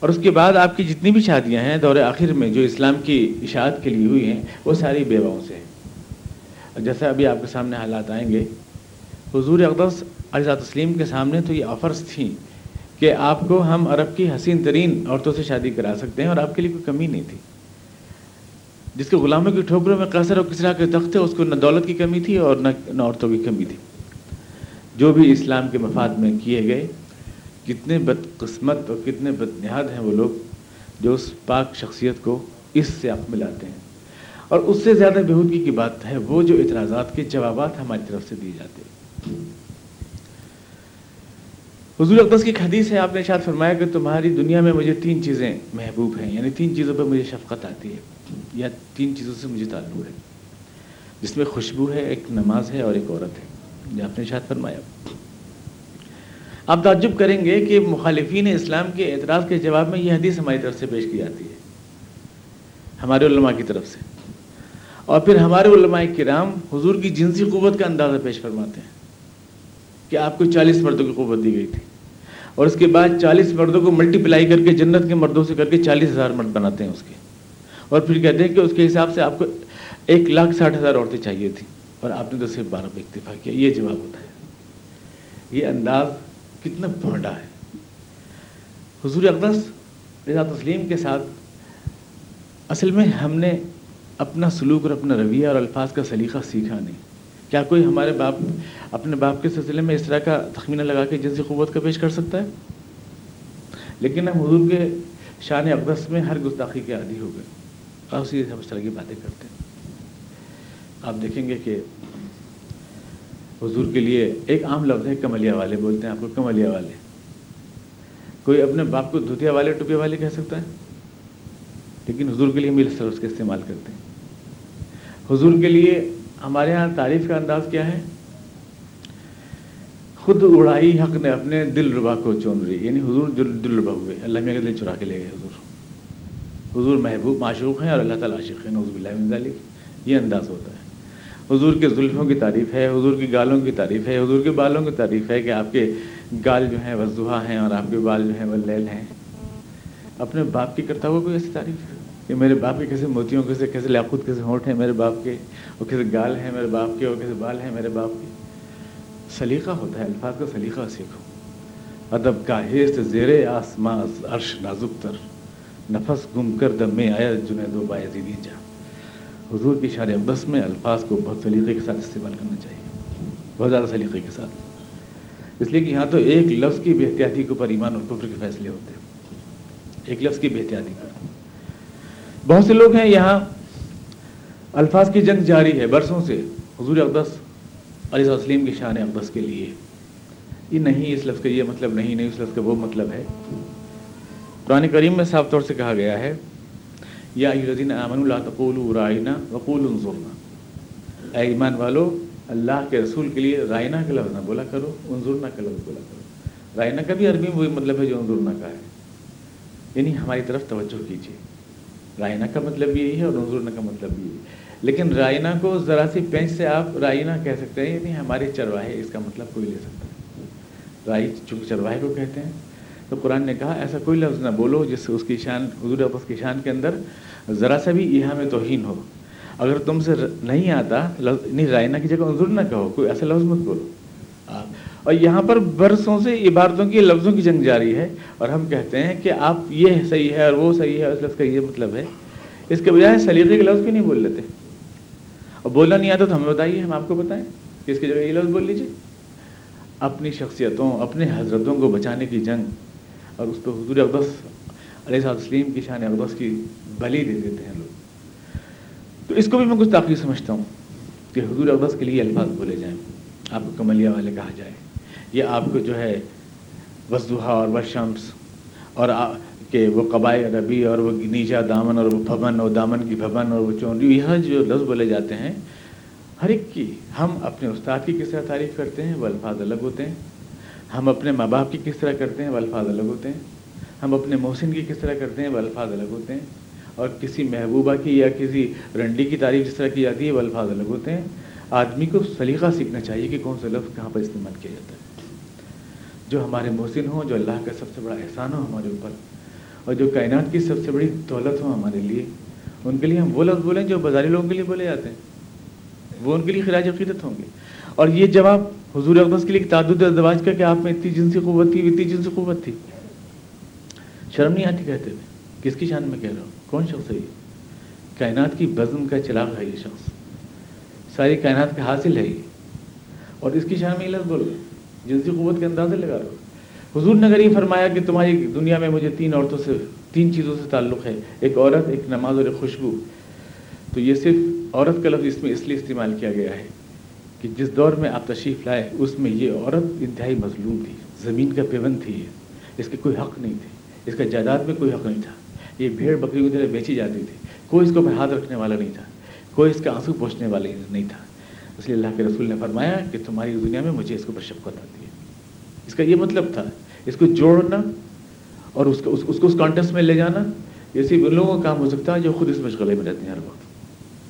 اور اس کے بعد آپ کی جتنی بھی شادیاں ہیں دور آخر میں جو اسلام کی اشاعت کے لیے ہوئی ہیں، وہ ساری بیواؤں سے ہیں۔ جیسا ابھی آپ کے سامنے حالات آئیں گے، حضور اقدس علیہ تسلیم کے سامنے تو یہ آفرز تھیں کہ آپ کو ہم عرب کی حسین ترین عورتوں سے شادی کرا سکتے ہیں اور آپ کے لیے کوئی کمی نہیں تھی۔ جس کے غلاموں کی ٹھوکروں میں قصر اور کسرا کے تخت تھے اس کو نہ دولت کی کمی تھی اور نہ نہ عورتوں کی کمی تھی۔ جو بھی اسلام کے مفاد میں کیے گئے، کتنے بدقسمت اور کتنے بد نہاد ہیں وہ لوگ جو اس پاک شخصیت کو اس سے آپ ملاتے ہیں۔ اور اس سے زیادہ بہودگی کی بات ہے، وہ جو اعتراضات کے جوابات ہماری طرف سے دیے جاتے ہیں۔ حضور اقدس کی حدیث ہے، آپ نے شاید فرمایا کہ تمہاری دنیا میں مجھے تین چیزیں محبوب ہیں یعنی تین چیزوں پہ مجھے شفقت آتی ہے، یا تین چیزوں سے مجھے تعلق ہے۔ جس میں خوشبو ہے، ایک نماز ہے اور ایک عورت ہے۔ جو آپ نے شاید فرمایا۔ آپ تعجب کریں گے کہ مخالفین اسلام کے اعتراض کے جواب میں یہ حدیث ہماری طرف سے پیش کی جاتی ہے، ہمارے علماء کی طرف سے۔ اور پھر ہمارے علماء کرام حضور کی جنسی قوت کا اندازہ پیش فرماتے ہیں کہ آپ کو چالیس مردوں کی قوت دی گئی تھی۔ اور اس کے بعد چالیس مردوں کو ملٹی پلائی کر کے جنت کے مردوں سے کر کے چالیس ہزار مرد بناتے ہیں اس کے۔ اور پھر کہتے ہیں کہ اس کے حساب سے آپ کو ایک لاکھ ساٹھ ہزار عورتیں چاہیے تھیں۔ اور آپ نے تو صرف بارہ پہ اکتفا کیا، یہ جواب ہوتا ہے۔ یہ انداز کتنا بھونڈا ہے۔ حضور اقدس رضا تسلیم کے ساتھ اصل میں ہم نے اپنا سلوک اور اپنا رویہ اور الفاظ کا سلیقہ سیکھا نہیں۔ کیا کوئی ہمارے باپ، اپنے باپ کے سلسلے میں اس طرح کا تخمینہ لگا کے جنسی قوت کا پیش کر سکتا ہے؟ لیکن ہم حضور کے شان اقدس میں ہر گستاخی کے عادی ہو گئے۔ اور اسی ہم اس طرح کی باتیں کرتے ہیں۔ آپ دیکھیں گے کہ حضور کے لیے ایک عام لفظ ہے کملیا والے بولتے ہیں آپ کو، کملیا والے۔ کوئی اپنے باپ کو دھوتیا والے ٹوپیا والے کہہ سکتا ہے؟ لیکن حضور کے لیے مل سر اس کا استعمال کرتے ہیں۔ حضور کے لیے ہمارے یہاں تعریف کا انداز کیا ہے؟ خود اڑائی حق نے اپنے دل ربا کو چون رہی یعنی حضور دل ربا ہوئے، اللہ میاں کے دل چرا کے لے گئے حضور۔ حضور محبوب، معشوق ہیں اور اللہ تعالیٰ عاشق ہیں نوز اللہ یہ انداز ہوتا ہے۔ حضور کے زلفوں کی تعریف ہے، حضور کی گالوں کی تعریف ہے، حضور کے بالوں کی تعریف ہے کہ آپ کے گال جو ہیں وہ زحا ہیں اور آپ کے بال جو ہیں وہ لیل ہیں۔ اپنے باپ کی کرتا ہوا کوئی ایسی تعریف ہے؟ کہ میرے باپ کے کیسے موتیوں کیسے کیسے لاقود کیسے ہونٹ ہیں میرے باپ کے، اور کیسے گال ہیں میرے باپ کے، اور کیسے بال ہیں میرے باپ کے؟ سلیقہ ہوتا ہے، الفاظ کا سلیقہ سیکھو۔ ادب کا حیث زیر آسماں، عرش نازک تر، نفس گم کر دم میں آیا جنید و بایزیدی جا۔ حضور کی شار اقدس میں الفاظ کو بہت سلیقے کے ساتھ استعمال کرنا چاہیے، بہت زیادہ سلیقے کے ساتھ۔ اس لیے کہ یہاں تو ایک لفظ کی بے احتیاطی کے اوپر ایمان اور کفر کے فیصلے ہوتے ہیں۔ ایک لفظ کی بے احتیاطی پر بہت سے لوگ ہیں یہاں، الفاظ کی جنگ جاری ہے برسوں سے۔ حضور اقدس علیہ وسلیم کی شان اقدس کے لیے۔ یہ نہیں، اس لفظ کا یہ مطلب نہیں نہیں، اس لفظ کا وہ مطلب ہے۔ قرآن کریم میں صاف طور سے کہا گیا ہے یا الذین آمنوا لا تقولوا رائنا وقولوا انظرنا۔ اے ایمان والو، اللہ کے رسول کے لیے رائنا کا لفظ نہ بولا کرو، انظرنا کا لفظ بولا کرو۔ رائنا کا بھی عربی میں وہی مطلب ہے جو انظرنا کا ہے۔ یعنی ہماری طرف توجہ کیجیے رائنا کا مطلب یہی ہے اور انظرنا کا مطلب یہی ہے۔ لیکن رائنا کو ذرا سی پینچ سے آپ رائنا کہہ سکتے ہیں یعنی ہمارے چرواہے اس کا مطلب کوئی لے سکتا ہے۔ رائی چونکہ چرواہے کو کہتے ہیں تو قرآن نے کہا، ایسا کوئی لفظ نہ بولو جس سے اس کی شان، حضور اقدس کی شان کے اندر ذرا سا بھی یہاں میں توہین ہو۔ اگر تم سے نہیں آتا، لفظ یعنی نہیں رائنا کی جگہ انظر نہ کہو، کوئی ایسا لفظ مت بولو۔ اور یہاں پر برسوں سے عبارتوں کی، لفظوں کی جنگ جاری ہے۔ اور ہم کہتے ہیں کہ آپ یہ صحیح ہے اور وہ صحیح ہے، اس لفظ کا یہ مطلب ہے۔ اس کے بجائے سلیقے کے لفظ کیوں نہیں بول لیتے۔ اور بولنا نہیں آتا تو ہمیں بتائیے، ہم آپ کو بتائیں۔ کہ اس کی جگہ یہ لفظ بول لیجیے اپنی شخصیتوں، اپنے حضرتوں کو بچانے کی جنگ اور اس کو حضور اقدس علیہ صاحب وسلیم کی شان اقدس کی بلی دے دیتے ہیں لوگ۔ تو اس کو بھی میں کچھ تاخیر سمجھتا ہوں کہ حضور اقدس کے لیے الفاظ بولے جائیں۔ آپ کو کملیہ والے کہا جائے۔ یا آپ کو جو ہے وضحا اور وشمس اور کہ وہ قبائل ربی اور وہ نیچا دامن اور وہ بھون اور دامن کی بھون اور وہ چونڈی یہ جو لفظ بولے جاتے ہیں، ہر ایک کی ہم اپنے استاد کی کس طرح تعریف کرتے ہیں؟ وہ الفاظ الگ ہوتے ہیں۔ ہم اپنے ماں باپ کی کس طرح کرتے ہیں وہ الفاظ الگ ہوتے ہیں؟ ہم اپنے محسن کی کس طرح کرتے ہیں وہ الفاظ الگ ہوتے ہیں؟ اور کسی محبوبہ کی یا کسی رنڈی کی تعریف جس طرح کی جاتی ہے وہ الفاظ الگ ہوتے ہیں؟ آدمی کو سلیقہ سیکھنا چاہیے کہ کون سا لفظ کہاں پر استعمال کیا جاتا ہے۔ جو ہمارے محسن ہوں، جو اللہ کا سب سے بڑا احسان ہو ہمارے اوپر، اور جو کائنات کی سب سے بڑی دولت ہو ہمارے لیے، ان کے لیے ہم وہ لفظ بولیں جو بازاری لوگوں کے لیے بولے جاتے ہیں۔ وہ ان کے لیے خراج عقیدت ہوں گے۔ اور یہ جواب حضور اقدس کے لیے تعدد ازدواج کا کہ آپ میں اتنی جنسی قوت تھی، اتنی جنسی قوت تھی۔ شرم نہیں آتی کہتے ہوئے؟ کس کی شان میں کہہ رہا ہوں؟ کون شخص ہے یہ؟ کائنات کی بزم کا چراغ ہے یہ شخص۔ ساری کائنات کا حاصل ہے یہ۔ اور اس کی شان میں یہ لفظ بول جنسی قوت کے اندازے لگا رہا ہو حضور نگر یہ فرمایا کہ تمہاری دنیا میں مجھے تین عورتوں سے، تین چیزوں سے تعلق ہے، ایک عورت، ایک نماز اور ایک خوشبو، تو یہ صرف عورت کا لفظ اس میں اس لیے استعمال کیا گیا ہے۔ کہ جس دور میں آپ تشریف لائے، اس میں یہ عورت انتہائی مظلوم تھی، زمین کا پیون تھی یہ۔ اس کے کوئی حق نہیں تھے، اس کا جائیداد میں کوئی حق نہیں تھا۔ یہ بھیڑ بکری کی طرح بیچی جاتی تھی، کوئی اس کو ہاتھ رکھنے والا نہیں تھا، کوئی اس کا آنسو پوچھنے والا نہیں تھا۔ اس لیے اللہ کے رسول نے فرمایا کہ تمہاری دنیا میں مجھے اس کو شفقت آتی ہے اس کا یہ مطلب تھا، اس کو جوڑنا اور اس کو اس کو اس کانٹیکس میں لے جانا، یہ صرف ان لوگوں کا کام ہو سکتا ہے جو خود اس مشغلے میں رہتے ہیں ہر وقت۔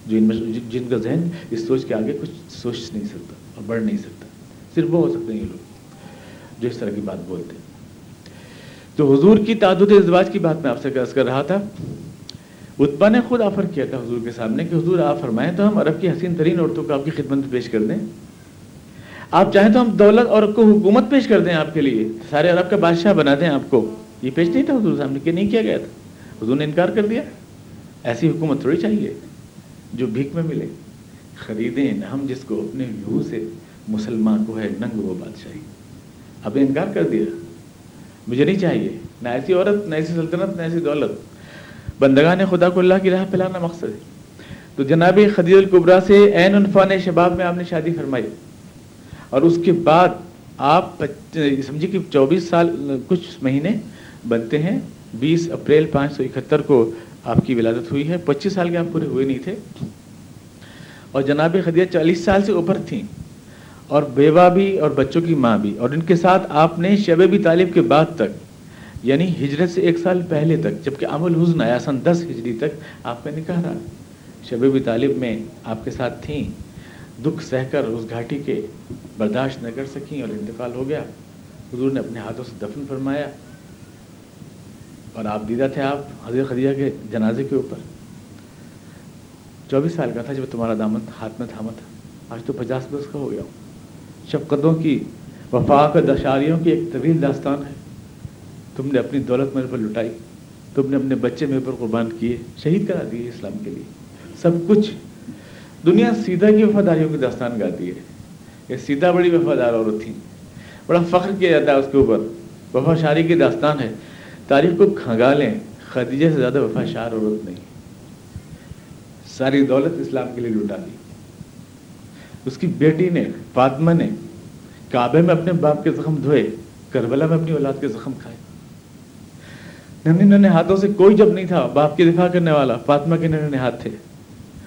جو ان جن کا ذہن اس سوچ کے آگے کچھ سوچ نہیں سکتا اور بڑھ نہیں سکتا۔ صرف وہ ہو سکتے ہیں یہ لوگ جو اس طرح کی بات بولتے ہیں۔ تو حضور کی تعدد ازدواج کی بات میں آپ سے کر رہا تھا۔ اتبا نے خود آفر کیا تھا حضور کے سامنے کہ حضور آپ فرمائیں تو ہم عرب کی حسین ترین عورتوں کو آپ کی خدمت پیش کر دیں۔ آپ چاہیں تو ہم دولت اور کو حکومت پیش کر دیں آپ کے لیے۔ سارے عرب کا بادشاہ بنا دیں آپ کو۔ یہ پیش نہیں تھا حضور سامنے کہ نہیں کیا گیا تھا؟ حضور نے انکار کر دیا۔ ایسی حکومت تھوڑی چاہیے۔ جو بھیک میں ملے، خریدیں، ہم جس کو اپنے لوہ سے مسلمان کو ہے، ننگ وہ بادشاہی۔ آپ نے انکار کر دیا۔ مجھے نہیں چاہیے۔ نہ ایسی عورت، نہ ایسی سلطنت، نہ ایسی دولت۔ بندگان خدا کو اللہ کی راہ پلانا مقصد ہے۔ تو جناب خدیج القبرا سے عین انفان شباب میں آپ نے شادی فرمائی۔ اور اس کے بعد آپ سمجھے کہ چوبیس سال، کچھ مہینے بنتے ہیں۔ بیس اپریل پانچ سو اکہتر کو آپ کی ولادت ہوئی ہے۔ پچیس سال کے آپ پورے ہوئے نہیں تھے۔ اور جناب خدیجہ چالیس سال سے اوپر تھیں۔ اور بیوہ بھی اور بچوں کی ماں بھی۔ اور ان کے ساتھ آپ نے شب بھی طالب کے بعد تک یعنی ہجرت سے ایک سال پہلے تک، جبکہ عمل حزن آیا سن دس ہجری تک، آپ نے نکاح رہا شب بھی طالب میں آپ کے ساتھ تھیں۔ دکھ سہ کر اس گھاٹی کے برداشت نہ کر سکیں اور انتقال ہو گیا۔ حضور نے اپنے ہاتھوں سے دفن فرمایا۔ اور آپ دیدہ تھے آپ حضرت خدیجہ کے جنازے کے اوپر۔ چوبیس سال کا تھا جب تمہارا دامن ہاتھ میں تھاما تھا۔ آج تو پچاس برس کا ہو گیا۔ ہوں شفقتوں کی وفاق دشاریوں کی ایک طویل داستان ہے۔ تم نے اپنی دولت میرے پر لٹائی۔ تم نے اپنے بچے میرے پر قربان کیے۔ شہید کرا دیے اسلام کے لیے۔ سب کچھ دنیا سیدھا کی وفاداریوں کی داستان گاتی ہے۔ یہ سیدھا بڑی وفادار عورت تھی۔ بڑا فخر کیا جاتا ہے اس کے اوپر۔ وفا شاری کی داستان ہے۔ تاریخ کو کھنگا لیں، خدیجہ سے زیادہ وفا شار عورت نہیں۔ ساری دولت اسلام کے لیے لٹا دی۔ اس کی بیٹی نے، فاطمہ نے کعبے میں اپنے باپ کے زخم دھوئے، کربلا میں اپنی اولاد کے زخم کھائے۔ ننے ننے ہاتھوں سے کوئی جب نہیں تھا باپ کی دفاع کرنے والا، فاطمہ کے ننے ہاتھ تھے۔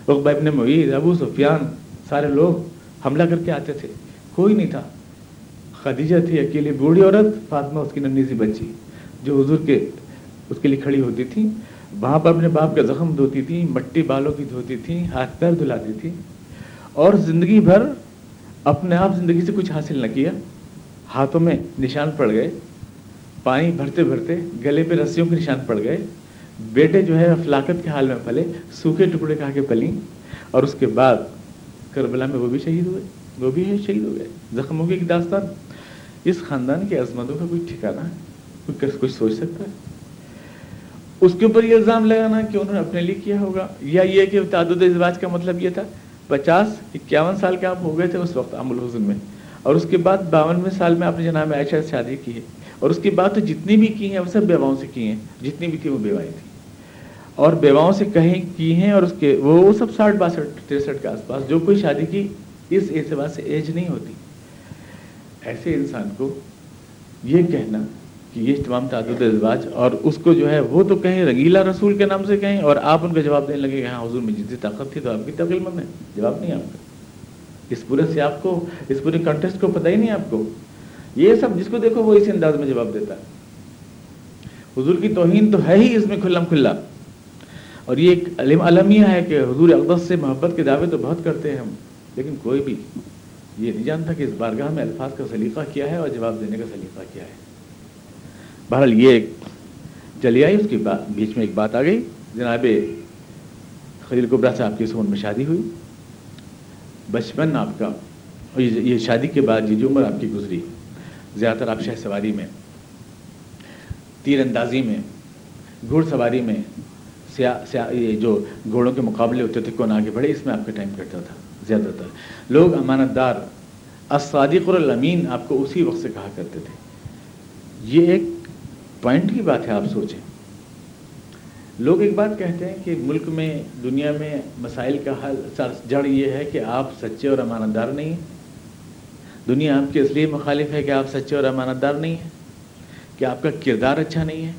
رقبہ ابن معید ابو سفیان، سارے لوگ حملہ کر کے آتے تھے۔ کوئی نہیں تھا۔ خدیجہ تھی، اکیلی بوڑھی عورت، فاطمہ اس کی ننی سی بچی۔ جو حضور کے اس کے لیے کھڑی ہوتی تھی، وہاں پر اپنے باپ کا زخم دھوتی تھی، مٹی بالوں کی دھوتی تھی، ہاتھ پیر دھلاتی تھی، اور زندگی بھر اپنے آپ زندگی سے کچھ حاصل نہ کیا۔ ہاتھوں میں نشان پڑ گئے، پانی بھرتے بھرتے گلے پہ رسیوں کے نشان پڑ گئے۔ بیٹے جو ہے، افلاقت کے حال میں پلے سوکھے ٹکڑے کھا کے پلی اور اس کے بعد کربلا میں وہ بھی شہید ہوئے، وہ بھی شہید ہو گئے، زخموں کی داستان۔ اس خاندان کی عظمتوں کا کوئی ٹھکانا ہے کوئی کچھ سوچ سکتا ہے؟ اس کے اوپر یہ الزام لگانا کہ انہوں نے اپنے لیے کیا ہوگا۔ یا یہ کہ تعدد ازواج کا مطلب یہ تھا، پچاس، اکیاون سال کے آپ ہو گئے تھے اس وقت عام الحسن میں۔ اور اس کے بعد باونویں سال میں آپ نے جناب عائشہ سے شادی کی ہے۔ اور اس کے بعد تو جتنی بھی کی ہیں، وہ سب بیواؤں سے کی ہیں۔ جتنی بھی تھی، وہ بیوائیں تھیں اور بیواؤں سے کہیں کی ہیں اور اس کے وہ سب ساٹھ، باسٹھ، تریسٹھ کے آس پاس۔ جو کوئی شادی کی، اس اعتبار سے ایج نہیں ہوتی۔ ایسے انسان کو یہ کہنا کہ یہ تمام تعدد ازواج اور اس کو جو ہے وہ تو کہیں رنگیلا رسول کے نام سے کہیں اور آپ ان کا جواب دینے لگے کہ ہاں حضور میں جتنی طاقت تھی تو آپ کی تقل مند ہے۔ جواب نہیں آپ کا۔ اس پورے سے آپ کو، اس پورے کنٹیسٹ کو پتہ ہی نہیں آپ کو۔ یہ سب جس کو دیکھو وہ اسی انداز میں جواب دیتا ہے۔ حضور کی توہین تو ہے ہی اس میں کھلم کھلا۔ اور یہ ایک علم علمیہ ہے کہ حضور اقدس سے محبت کے دعوے تو بہت کرتے ہیں ہم، لیکن کوئی بھی یہ نہیں جانتا کہ اس بارگاہ میں الفاظ کا سلیقہ کیا ہے اور جواب دینے کا سلیقہ کیا ہے۔ بہرحال یہ چلی آئی، اس کی بات بیچ میں ایک بات آ گئی۔ جناب خلیل قبرا صاحب کی سون میں شادی ہوئی۔ بچپن آپ کا یہ شادی کے بعد یہ جو عمر آپ کی گزری۔ زیادہ تر آپ شہ سواری میں، تیر اندازی میں، گھوڑ سواری میں، سیاہ یہ جو گھوڑوں کے مقابلے ہوتے تھے، کون آگے بڑھے، اس میں آپ کا ٹائم کٹتا تھا، زیادہ تر۔ لوگ امانت دار اسادق الامین آپ کو اسی وقت سے کہا کرتے تھے۔ یہ ایک پوائنٹ کی بات ہے، آپ سوچیں۔ لوگ ایک بات کہتے ہیں کہ ملک میں، دنیا میں مسائل کا حل جڑ یہ ہے کہ آپ سچے اور امانت دار نہیں ہیں۔ دنیا آپ کے اس لیے مخالف ہے کہ آپ سچے اور امانت دار نہیں ہیں۔ کہ آپ کا کردار اچھا نہیں ہے۔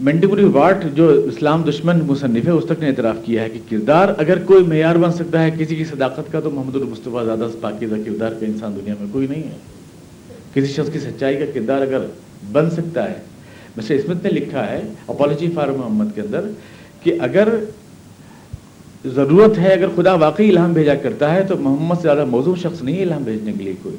مینڈیبری واٹ جو اسلام دشمن مصنف ہے، اس تک نے اعتراف کیا ہے کہ کردار اگر کوئی معیار بن سکتا ہے کسی کی صداقت کا، تو محمد المصطفیٰ زیادہ پاکیزہ کردار کا انسان دنیا میں کوئی نہیں ہے۔ کسی شخص کی سچائی کا کردار اگر بن سکتا ہے مسٹر اسمتھ نے لکھا ہے، اپالوجی فار محمد کے اندر، کہ اگر ضرورت ہے، اگر خدا واقعی الہام بھیجا کرتا ہے، تو محمد سے زیادہ موضوع شخص نہیں ہے الہام بھیجنے کے لیے کوئی۔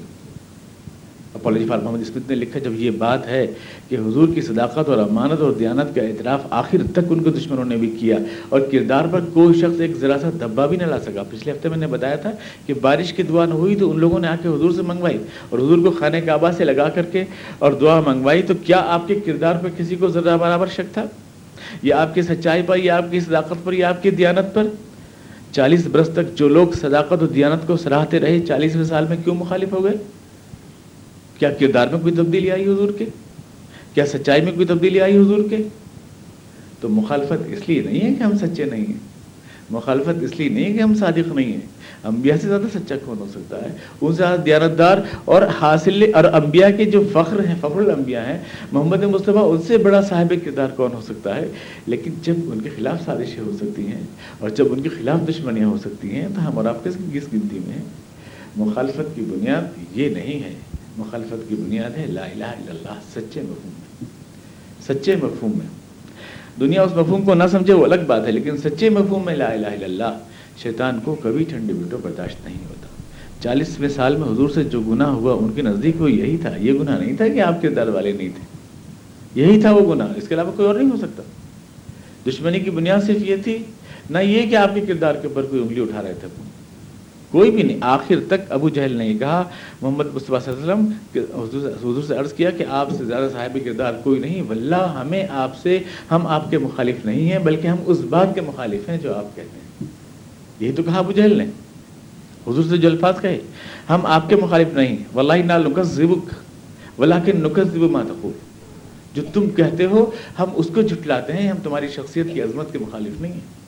اپالوجی فار محمد اسمتھ نے لکھا جب یہ بات ہے کہ حضور کی صداقت اور امانت اور دیانت کا اعتراف آخر تک ان کے دشمنوں نے بھی کیا اور کردار پر کوئی شخص ایک ذرا سا دھبا بھی نہ لا سکا۔ پچھلے ہفتے میں نے بتایا تھا کہ بارش کی دعا نہ ہوئی تو ان لوگوں نے آ کے حضور سے منگوائی اور حضور کو خانے کعبہ سے لگا کر کے اور دعا منگوائی۔ تو کیا آپ کے کردار پر کسی کو ذرا برابر شک تھا؟ یا آپ کی سچائی پر یا آپ کی صداقت پر یا آپ کی دیانت پر؟ چالیس برس تک جو لوگ صداقت اور دیانت کو سراہتے رہے چالیسویں سال میں کیوں مخالف ہو گئے؟ کیا کردار میں کوئی تبدیلی آئی حضور کے؟ کیا سچائی میں کوئی تبدیلی آئی حضور کے؟ تو مخالفت اس لیے نہیں ہے کہ ہم سچے نہیں ہیں۔ مخالفت اس لیے نہیں ہے کہ ہم صادق نہیں ہیں۔ انبیاء سے زیادہ سچا کون ہو سکتا ہے؟ ان سے زیادہ دیانتدار اور حاصل اور انبیاء کے جو فخر ہیں، فخر الانبیاء ہیں، محمد مصطفیٰ، ان سے بڑا صاحب کردار کون ہو سکتا ہے؟ لیکن جب ان کے خلاف سازشیں ہو سکتی ہیں اور جب ان کے خلاف دشمنیاں ہو سکتی ہیں، تو ہم اور آپ کس کس گنتی میں ہیں۔ مخالفت کی بنیاد یہ نہیں ہے مخالفت کی بنیاد ہے، لا الہ الا اللہ، سچے مفہوم میں۔ سچے مفہوم میں۔ دنیا اس مفہوم کو نہ سمجھے، وہ الگ بات ہے، لیکن سچے مفہوم میں لا الہ الا اللہ، شیطان کو کبھی ٹھنڈے بیٹو برداشت نہیں ہوتا۔ چالیسویں سال میں حضور سے جو گناہ ہوا، ان کے نزدیک وہ یہی تھا۔ یہ گناہ نہیں تھا کہ آپ کے والے نہیں تھے۔ یہی تھا وہ گناہ۔ اس کے علاوہ کوئی اور نہیں ہو سکتا۔ دشمنی کی بنیاد صرف یہ تھی، نہ یہ کہ آپ کے کردار کے اوپر کوئی انگلی اٹھا رہے تھے۔ کوئی بھی نہیں، آخر تک ابو جہل نے کہا، محمد مصطفیٰ صلی اللہ علیہ وسلم حضور سے عرض کیا کہ آپ سے زیادہ صاحب کردار کوئی نہیں، واللہ ہمیں آپ سے، ہم آپ کے مخالف نہیں ہیں، بلکہ ہم اس بات کے مخالف ہیں جو آپ کہتے ہیں۔ یہی تو کہا ابو جہل نے۔ حضور سے جو الفاظ کہے، ہم آپ کے مخالف نہیں واللہ نہ نقص ذبک ولاک نقص ذب جو تم کہتے ہو، ہم اس کو جھٹلاتے ہیں، ہم تمہاری شخصیت کی عظمت کے مخالف نہیں ہیں۔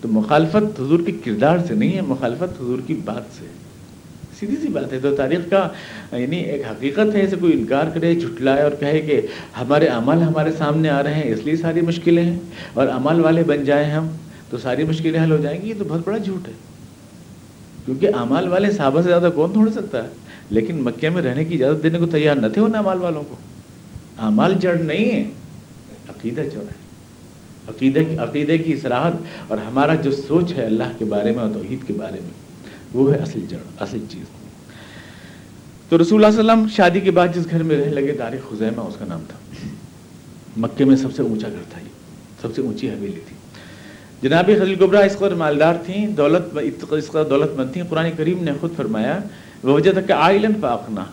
تو مخالفت حضور کے کردار سے نہیں ہے، مخالفت حضور کی بات سے سیدھی سی بات ہے، تو تاریخ کا یعنی ایک حقیقت ہے، اسے کوئی انکار کرے، جھٹلائے اور کہے کہ ہمارے عمل ہمارے سامنے آ رہے ہیں، اس لیے ساری مشکلیں ہیں اور عمل والے بن جائیں ہم، تو ساری مشکلیں حل ہو جائیں گی، یہ تو بہت بڑا جھوٹ ہے۔ کیونکہ اعمال والے صحابہ سے زیادہ کون تھوڑ سکتا ہے؟ لیکن مکے میں رہنے کی اجازت دینے کو تیار نہ تھے ان اعمال والوں کو۔ اعمال جڑ نہیں ہے عقیدہ جڑ ہے۔ عقیدے کی عقیدے کی اصلاحت اور ہمارا جو سوچ ہے اللہ کے بارے میں اور توحید کے بارے میں، وہ ہے اصل جڑ اصل چیز۔ تو رسول اللہ صلی اللہ علیہ وسلم شادی کے بعد جس گھر میں رہنے لگے، تاریخ خزیمہ اس کا نام تھا۔ مکے میں سب سے اونچا گھر تھا یہ، سب سے اونچی حویلی تھی۔ جناب خلیل گبرا اس قدر مالدار تھیں، دولت اس قدر دولت مند تھیں۔ قرآن کریم نے خود فرمایا وہ وجہ تھا کہ آئلن پاکنا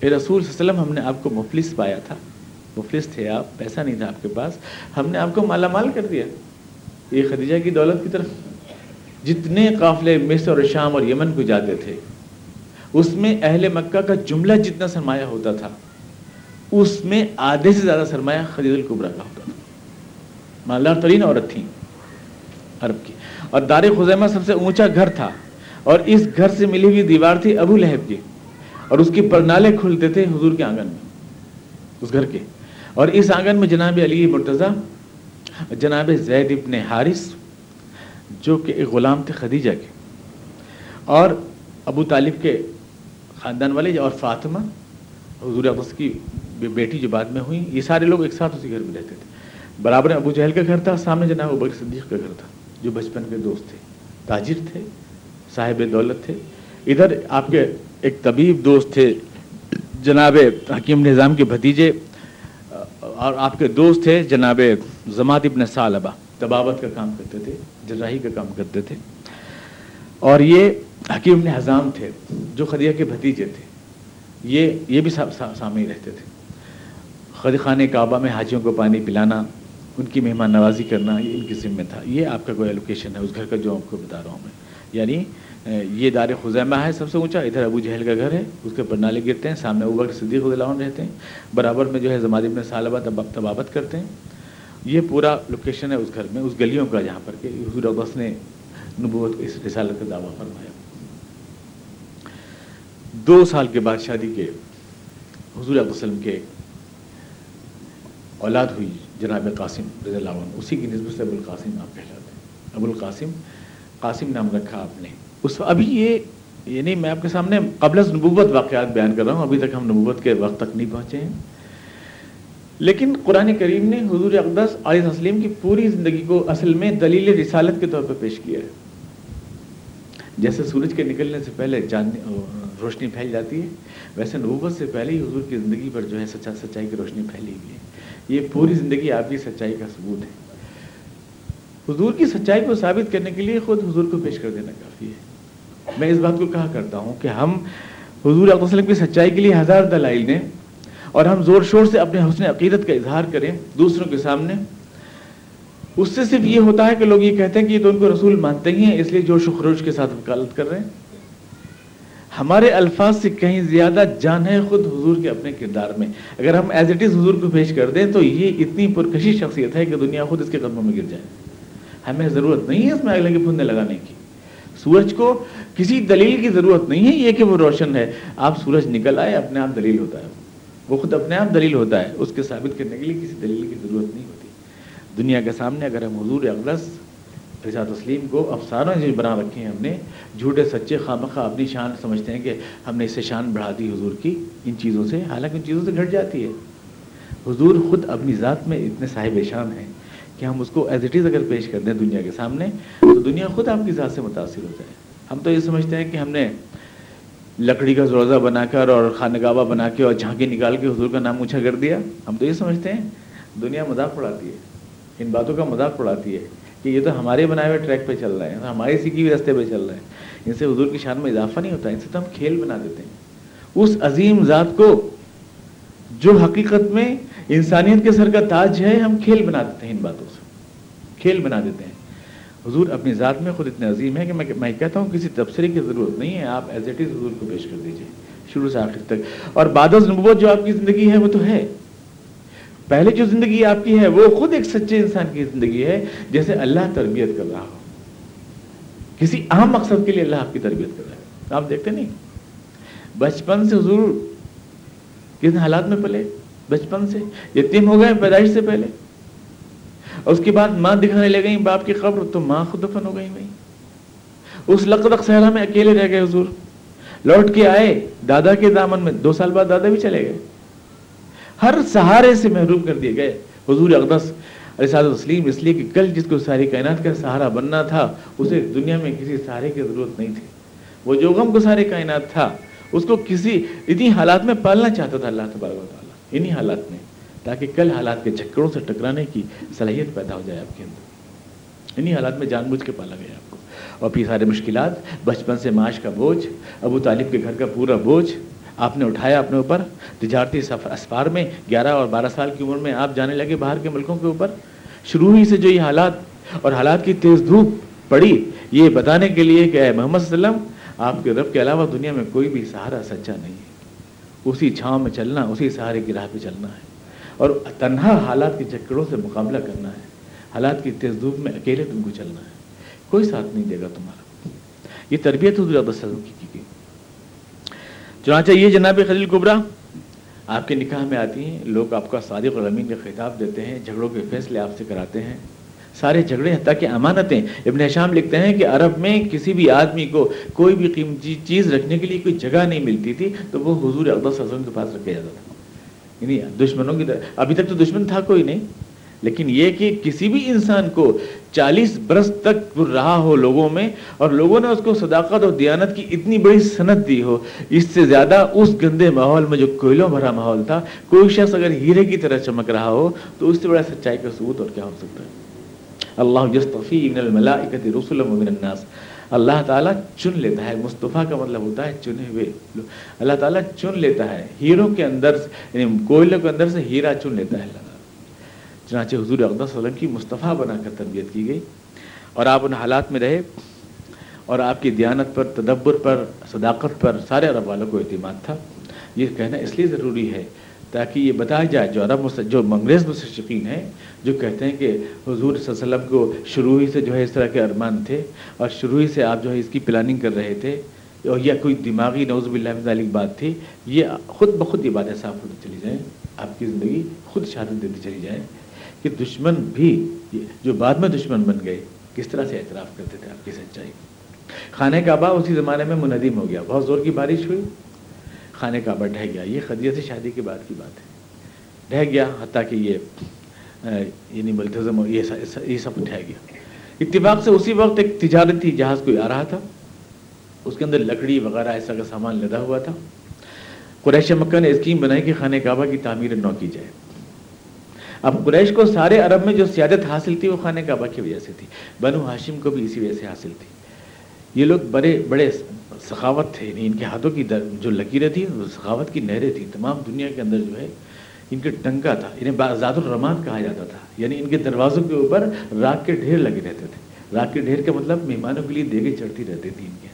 اے رسول صلی اللہ علیہ وسلم، ہم نے آپ کو مفلس پایا تھا۔ مفلس تھے آپ پیسہ نہیں تھا آپ کے پاس، ہم نے آپ کو مالا مال کر دیا۔ یہ خدیجہ کی دولت کی طرف۔ جتنے قافلے مصر اور شام اور یمن کو جاتے تھے، اس میں اہل مکہ کا جملہ جتنا سرمایہ ہوتا تھا، اس میں آدھے سے زیادہ سرمایہ خدیج القبرا کا ہوتا تھا۔ مالدار ترین عورت تھیں عرب کی۔ اور دار خزیمہ سب سے اونچا گھر تھا، اور اس گھر سے ملی ہوئی دیوار تھی ابو لہب کی۔ اور اس کی پرنالے کھلتے تھے حضور کے آنگن میں، اس گھر کے۔ اور اس آنگن میں جناب علی مرتضیٰ، جناب زید ابن حارث، جو کہ ایک غلام تھے خدیجہ کے، اور ابو طالب کے خاندان والے اور فاطمہ، حضور اقدس کی بیٹی جو بعد میں ہوئی، یہ سارے لوگ ایک ساتھ اسی گھر میں رہتے تھے۔ برابر ابو جہل کا گھر تھا، سامنے جناب ابو صدیق کا گھر تھا، جو بچپن کے دوست تھے، تاجر تھے، صاحب دولت تھے۔ ادھر آپ کے ایک طبیب دوست تھے، جناب حکیم نظام کے بھتیجے اور آپ کے دوست تھے جناب زماد ابن سالبہ طباوت کا کام کرتے تھے، جراحی کا کام کرتے تھے۔ اور یہ حکیم ابن حضام تھے، جو خدیہ کے بھتیجے تھے۔ یہ یہ بھی سامنے رہتے تھے۔ خد خانہ کعبہ میں حاجیوں کو پانی پلانا، ان کی مہمان نوازی کرنا، یہ ان کی ذمہ تھا۔ یہ آپ کا کوئی لوکیشن ہے؟ اس گھر کا جو آپ کو بتا رہا ہوں میں۔ یعنی یہ دار خزیمہ ہے سب سے اونچا، ادھر ابو جہل کا گھر ہے، اس کے پرنالے گرتے ہیں، سامنے ابو بکر صدیق عنہ رہتے ہیں، برابر میں جو ہے زماد ابن سالبہ طبابت کرتے ہیں۔ یہ پورا لوکیشن ہے اس گھر میں، اس گلیوں کا جہاں پر کہ حضور عباس نے نبوت اس رسالت کا دعویٰ فرمایا۔ دو سال کے بعد شادی کے حضور علیہ وسلم کے اولاد ہوئی، جناب قاسم رضی اللہ عنہ، اسی کی نسبت سے ابو القاسم آپ کہلاتے ہیں۔ ابو القاسم قاسم نام رکھا آپ نے۔ اس ابھی یہ یعنی میں آپ کے سامنے قبل نبوت واقعات بیان کر رہا ہوں، ابھی تک ہم نبوت کے وقت تک نہیں پہنچے ہیں۔ لیکن قرآن کریم نے حضور اقدس علیہ وسلم کی پوری زندگی کو اصل میں دلیل رسالت کے طور پر پیش کیا ہے۔ جیسے سورج کے نکلنے سے پہلے جاننے روشنی پھیل جاتی ہے، ویسے نبوت سے پہلے ہی حضور کی زندگی پر جو ہے سچا سچائی کی روشنی پھیلی ہوئی ہے۔ یہ پوری زندگی آپ کی سچائی کا ثبوت ہے۔ حضور کی سچائی کو ثابت کرنے کے لیے خود حضور کو پیش کر دینا کافی ہے۔ میں اس بات کو کہا کرتا ہوں کہ ہم حضور علیہ وسلم کی سچائی کے لیے ہزار دلائل دیں اور ہم زور شور سے اپنے حسن عقیدت کا اظہار کریں دوسروں کے سامنے۔ اس سے صرف یہ ہوتا ہے کہ لوگ یہ کہتے ہیں کہ یہ تو ان کو رسول مانتے ہی ہیں، اس لیے جوش و خروش کے ساتھ وکالت کر رہے ہیں۔ ہمارے الفاظ سے کہیں زیادہ جان ہے خود حضور کے اپنے کردار میں۔ اگر ہم ایز اٹ از حضور کو پیش کر دیں تو یہ اتنی پرکشی شخصیت ہے کہ دنیا خود اس کے قدموں میں گر جائے۔ ہمیں ضرورت نہیں ہے اس میں اگلے کے پھندے لگانے کی۔ سورج کو کسی دلیل کی ضرورت نہیں ہے، یہ کہ وہ روشن ہے۔ آپ سورج نکل آئے، اپنے آپ دلیل ہوتا ہے۔ وہ خود اپنے آپ دلیل ہوتا ہے۔ اس کے ثابت کرنے کے لیے کسی دلیل کی ضرورت نہیں ہوتی۔ دنیا کے سامنے اگر ہم حضور اقدس رضا تسلیم کو افسانوں سے بنا رکھے ہیں، ہم نے جھوٹے، سچے خواہ اپنی شان سمجھتے ہیں کہ ہم نے اس سے شان بڑھا دی حضور کی۔ ان چیزوں سے، حالانکہ ان چیزوں سے گھٹ جاتی ہے۔ حضور خود اپنی ذات میں اتنے صاحب شان ہیں۔ کہ ہم اس کو ایز اٹ از اگر پیش کر دیں دنیا کے سامنے، تو دنیا خود آپ کی ذات سے متاثر ہو جائے ہم تو یہ سمجھتے ہیں کہ ہم نے لکڑی کا روزہ بنا کر اور خانہ بنا کے اور جھانکی نکال کے حضور کا نام اونچا کر دیا۔ ہم تو یہ سمجھتے ہیں، دنیا مذاق اڑاتی ہے۔ ان باتوں کا مذاق اڑاتی ہے کہ یہ تو ہمارے بنائے ہوئے ٹریک پہ چل رہے ہیں، ہمارے سیکھی ہوئے رستے پہ چل رہے ہیں۔ ان سے حضور کی شان میں اضافہ نہیں ہوتا، ان سے تو ہم کھیل بنا دیتے ہیں۔ اس عظیم ذات کو جو حقیقت میں انسانیت کے سر کا تاج ہے، ہم کھیل بنا دیتے ہیں ان باتوں سے۔ کھیل بنا دیتے ہیں۔ حضور اپنی ذات میں خود اتنے عظیم ہے کہ میں کہتا ہوں کسی تبصرے کی ضرورت نہیں ہے، آپ ایز اٹ از حضور کو پیش کر دیجیے شروع سے آخر تک۔ اور بعد نبوت جو آپ کی زندگی ہے، وہ تو ہے۔ پہلے جو زندگی آپ کی ہے، وہ خود ایک سچے انسان کی زندگی ہے، جیسے اللہ تربیت کر رہا ہو۔ کسی اہم مقصد کے لیے اللہ آپ کی تربیت کر رہا ہے۔ آپ دیکھتے نہیں۔ بچپن سے حضور کس حالات میں پلے۔ بچپن سے، یتیم ہو گئے، پیدائش سے پہلے۔ اس کے بعد ماں دکھانے لے گئی باپ کی قبر، تو ماں خود دفن ہو گئی اس لقدق صحرا میں اکیلے رہ گئے حضور۔ لوٹ کے آئے، دادا کے دامن میں، دو سال بعد دادا بھی چلے گئے۔ ہر سہارے سے محروم کر دیے گئے۔ حضور اقدس علیہ تسلیم اس لیے کہ کل جس کو ساری کائنات کا سہارا بننا تھا، اسے دنیا میں کسی سہارے کی ضرورت نہیں تھی۔ وہ جو غم کو سارے کائنات تھا، اس کو کسی اتنی حالات میں پالنا چاہتا تھا، اللہ تبارک انہی حالات میں، تاکہ کل حالات کے چکروں سے ٹکرانے کی صلاحیت پیدا ہو جائے آپ کے اندر۔ انہی حالات میں جان بوجھ کے پالا گیا آپ کو۔ اور پھر سارے مشکلات، بچپن سے معاش کا بوجھ، ابو طالب کے گھر کا پورا بوجھ، آپ نے اٹھایا اپنے اوپر۔ تجارتی اسفار میں گیارہ اور بارہ سال کی عمر میں آپ جانے لگے باہر کے ملکوں کے اوپر۔ شروع ہی سے جو یہ حالات اور حالات کی تیز دھوپ پڑی، یہ بتانے کے لیے کہ اے محمد صلی اللہ علیہ وسلم، آپ کے رب کے علاوہ دنیا میں کوئی بھی سہارا سچا نہیں ہے۔ اسی چھاؤں میں چلنا اسی سہارے کی راہ پہ چلنا ہے۔ اور تنہا حالات کے چکروں سے مقابلہ کرنا ہے۔ حالات کی تیز دھوپ میں اکیلے تم کو چلنا ہے۔ کوئی ساتھ نہیں دے گا تمہارا۔ یہ تربیت حضور علیہ کی کی گئی۔ چنانچہ یہ جناب خلیل قبرا آپ کے نکاح میں آتی ہیں۔ لوگ آپ کا صادق الامین کا خطاب دیتے ہیں، جھگڑوں کے فیصلے آپ سے کراتے ہیں۔ سارے جھگڑے حتیٰ کہ امانتیں۔ ابن حشام لکھتے ہیں کہ عرب میں کسی بھی آدمی کو کوئی بھی قیمتی چیز رکھنے کے لیے کوئی جگہ نہیں ملتی تھی، تو وہ حضور اقدس وسلم کے پاس رکھا جاتا تھا۔ یعنی دشمنوں کی طرح۔ ابھی تک تو دشمن تھا کوئی نہیں، لیکن یہ کہ کسی بھی انسان کو چالیس برس تک رہا ہو لوگوں میں، اور لوگوں نے اس کو صداقت اور دیانت کی اتنی بڑی صنعت دی ہو، اس سے زیادہ اس گندے ماحول میں جو کوئلوں بھرا ماحول تھا، کوئی شخص اگر ہیرے کی طرح چمک رہا ہو، تو اس سے بڑا سچائی کا ثبوت اور کیا ہو سکتا ہے؟ اللہ یستفی من الملائکت رسول من الناس۔ اللہ تعالیٰ چن لیتا ہے، مصطفیٰ کا مطلب ہوتا ہے چنے ہوئے اللہ تعالیٰ چن لیتا ہے، ہیروں کے اندر یعنی کوئلوں کے اندر سے ہیرا چن لیتا ہے اللہ تعالیٰ۔ چنانچہ حضور اقدس وسلم کی مصطفیٰ بنا کر تربیت کی گئی۔ اور آپ ان حالات میں رہے، اور آپ کی دیانت پر، تدبر پر، صداقت پر سارے عرب والوں کو اعتماد تھا۔ یہ کہنا اس لیے ضروری ہے تاکہ یہ بتایا جائے جو عرب جو انگریز مستشقین ہیں، جو کہتے ہیں کہ حضور صلی اللہ علیہ وسلم کو شروع ہی سے جو ہے اس طرح کے ارمان تھے اور شروع ہی سے آپ جو ہے اس کی پلاننگ کر رہے تھے اور یا کوئی دماغی نوز باللہ علیہ بات تھی، یہ خود بخود یہ باتیں صاف ہوتی چلی جائیں، آپ کی زندگی خود شہادت دیتی چلی جائیں کہ دشمن بھی جو بعد میں دشمن بن گئے، کس طرح سے اعتراف کرتے تھے آپ کی سچائی؟ خانہ کعبہ اسی زمانے میں منظم ہو گیا، بہت زور کی بارش ہوئی۔ خانہ کعبہ ڈھہ گیا۔ یہ خدیہ سے شادی کے بعد کی بات ہے۔ ڈھہ گیا، حتیٰ کہ یہ یعنی ملتظم یہ سب ڈھہ گیا۔ اتفاق سے اسی وقت ایک تجارتی جہاز کوئی آ رہا تھا۔ اس کے اندر لکڑی وغیرہ ایسا کا سامان لدا ہوا تھا۔ قریش مکہ نے اسکیم بنائی کہ خانہ کعبہ کی تعمیر نو کی جائے۔ اب قریش کو سارے عرب میں جو سیادت حاصل تھی وہ خانہ کعبہ کی وجہ سے تھی۔ بنو ہاشم کو بھی اسی وجہ سے حاصل تھی۔ یہ لوگ بڑے بڑے سخاوت تھے یعنی ان کے ہاتھوں کی جو لکیریں تھیں، وہ سخاوت کی نہریں تھیں۔ تمام دنیا کے اندر جو ہے، ان کے ٹنکا تھا یعنی انہیں زاد الرحمان کہا جاتا تھا۔ یعنی ان کے دروازوں کے اوپر راک کے ڈھیر لگے رہتے تھے۔ راک کے ڈھیر کا مطلب مہمانوں کے لیے دیگے چڑھتی رہتی تھی ان کے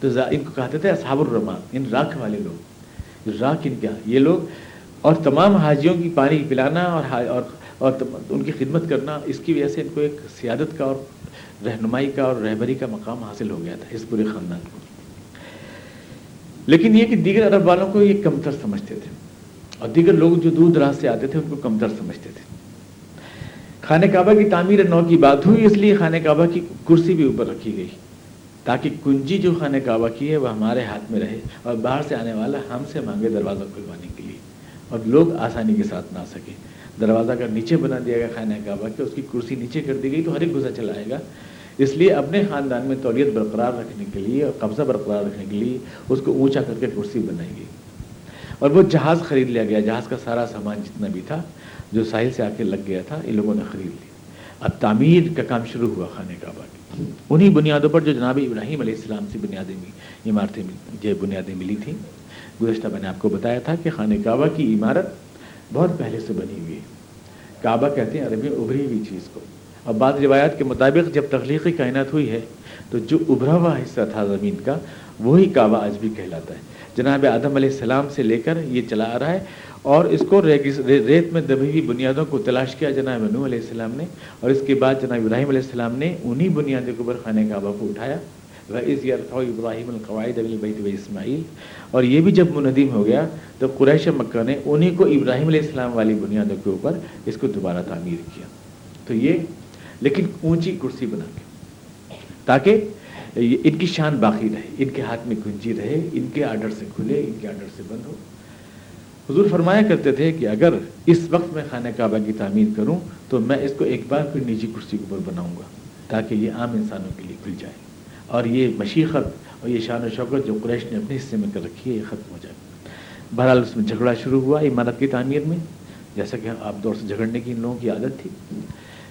تو ان کو کہتے تھے اصحاب الرحمان، ان راک والے لوگ۔ راک ان کیا یہ لوگ اور تمام حاجیوں کی پانی پلانا اور اور ان کی خدمت کرنا، اس کی وجہ سے ان کو ایک سیادت کا اور رہنمائی کا اور رہبری کا مقام حاصل ہو گیا تھا اس پورے خاندان کو۔ لیکن یہ کہ دیگر عرب والوں کو یہ کمتر سمجھتے تھے۔ اور دیگر لوگ جو دور دراز سے آتے تھے ان کو کمتر سمجھتے تھے۔ خانہ کعبہ کی تعمیر نو کی بات ہوئی، اس لیے خانہ کعبہ کی کرسی بھی اوپر رکھی گئی تاکہ کنجی جو خانہ کعبہ کی ہے وہ ہمارے ہاتھ میں رہے اور باہر سے آنے والا ہم سے مانگے دروازہ کھلوانے کے لیے اور لوگ آسانی کے ساتھ نہ سکیں دروازہ کا نیچے بنا دیا گیا خانہ کعبہ کہ اس کی کرسی نیچے کر دی گئی تو ہر ایک گزر چلائے گا۔ اس لیے اپنے خاندان میں تولیت برقرار رکھنے کے لیے اور قبضہ برقرار رکھنے کے لیے اس کو اونچا کر کے کرسی بنائی گئی۔ اور وہ جہاز خرید لیا گیا، جہاز کا سارا سامان جتنا بھی تھا، جو ساحل سے آ کے لگ گیا تھا، ان لوگوں نے خرید لیا۔ اب تعمیر کا کام شروع ہوا خانہ کعبہ کی۔ انہی بنیادوں پر جو جناب ابراہیم علیہ السلام سے بنیادیں عمارتیں جو بنیادیں ملی تھیں۔ گزشتہ میں نے آپ کو بتایا تھا کہ خانہ کعبہ کی عمارت بہت پہلے سے بنی ہوئی ہے۔ کعبہ کہتے ہیں عربی ابری ہوئی چیز کو۔ اب بعض روایات کے مطابق جب تخلیقی کائنات ہوئی ہے، تو جو ابھرا ہوا حصہ تھا زمین کا، وہی کعبہ آج بھی کہلاتا ہے۔ جناب آدم علیہ السلام سے لے کر یہ چلا آ رہا ہے اور اس کو ریت میں دبی ہوئی بنیادوں کو تلاش کیا جناب نو علیہ السلام نے، اور اس کے بعد جناب ابراہیم علیہ السلام نے انہی بنیادوں کے اوپر خانہ کعبہ کو اٹھایا۔ ابراہیم القواعد البیت و اسماعیل۔ اور یہ بھی جب منظم ہو گیا، تو قریش مکہ نے انہی کو ابراہیم علیہ السلام والی بنیادوں کے اوپر اس کو دوبارہ تعمیر کیا۔ تو یہ لیکن اونچی کرسی بنا کے، تاکہ ان کی شان باقی رہے، ان کے ہاتھ میں کنجی رہے، ان کے آرڈر سے کھلے، ان کے آرڈر سے بند ہو۔ حضور فرمایا کرتے تھے کہ اگر اس وقت میں خانہ کعبہ کی تعمیر کروں، تو میں اس کو ایک بار پھر نجی کرسی کے اوپر بناؤں گا، تاکہ یہ عام انسانوں کے لیے کھل جائے۔ اور یہ مشیقت اور یہ شان و شوقت جو قریش نے اپنے حصے میں کر رکھی ہے، یہ ختم ہو جائے بہرحال اس میں جھگڑا شروع ہوا عمارت کی تعمیر میں، جیسا کہ آپ دور سے جھگڑنے کی ان لوگوں کی عادت تھی۔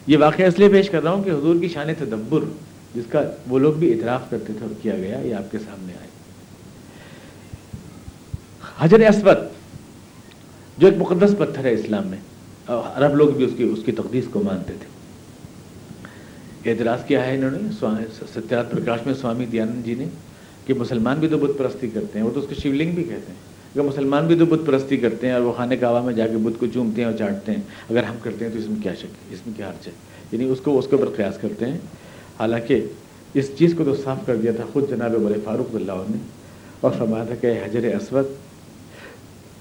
یہ واقعہ اس لیے پیش کر رہا ہوں کہ حضور کی شان تدبر، جس کا وہ لوگ بھی اعتراف کرتے تھے اور کیا گیا، یہ آپ کے سامنے آئے۔ حجر اسود، جو ایک مقدس پتھر ہے اسلام میں عرب لوگ بھی اس کی اس کی تقدیس کو مانتے تھے۔ اعتراض کیا ہے انہوں نے ستیات پرکاش میں سوامی دیانند جی نے، کہ مسلمان بھی تو بت پرستی کرتے ہیں، وہ تو اس کو شیولنگ بھی کہتے ہیں۔ اگر مسلمان بھی تو بت پرستی کرتے ہیں اور وہ خانے کعبہ میں جا کے بت کو چومتے ہیں اور چاٹتے ہیں، اگر ہم کرتے ہیں تو اس میں کیا شک ہے؟ اس میں کیا حرچ ہے؟ یعنی اس کو، اس کے اوپر قیاس کرتے ہیں۔ حالانکہ اس چیز کو تو صاف کر دیا تھا خود جناب بڑے فاروق اللہ نے اور فرمایا تھا کہ حجر اسود،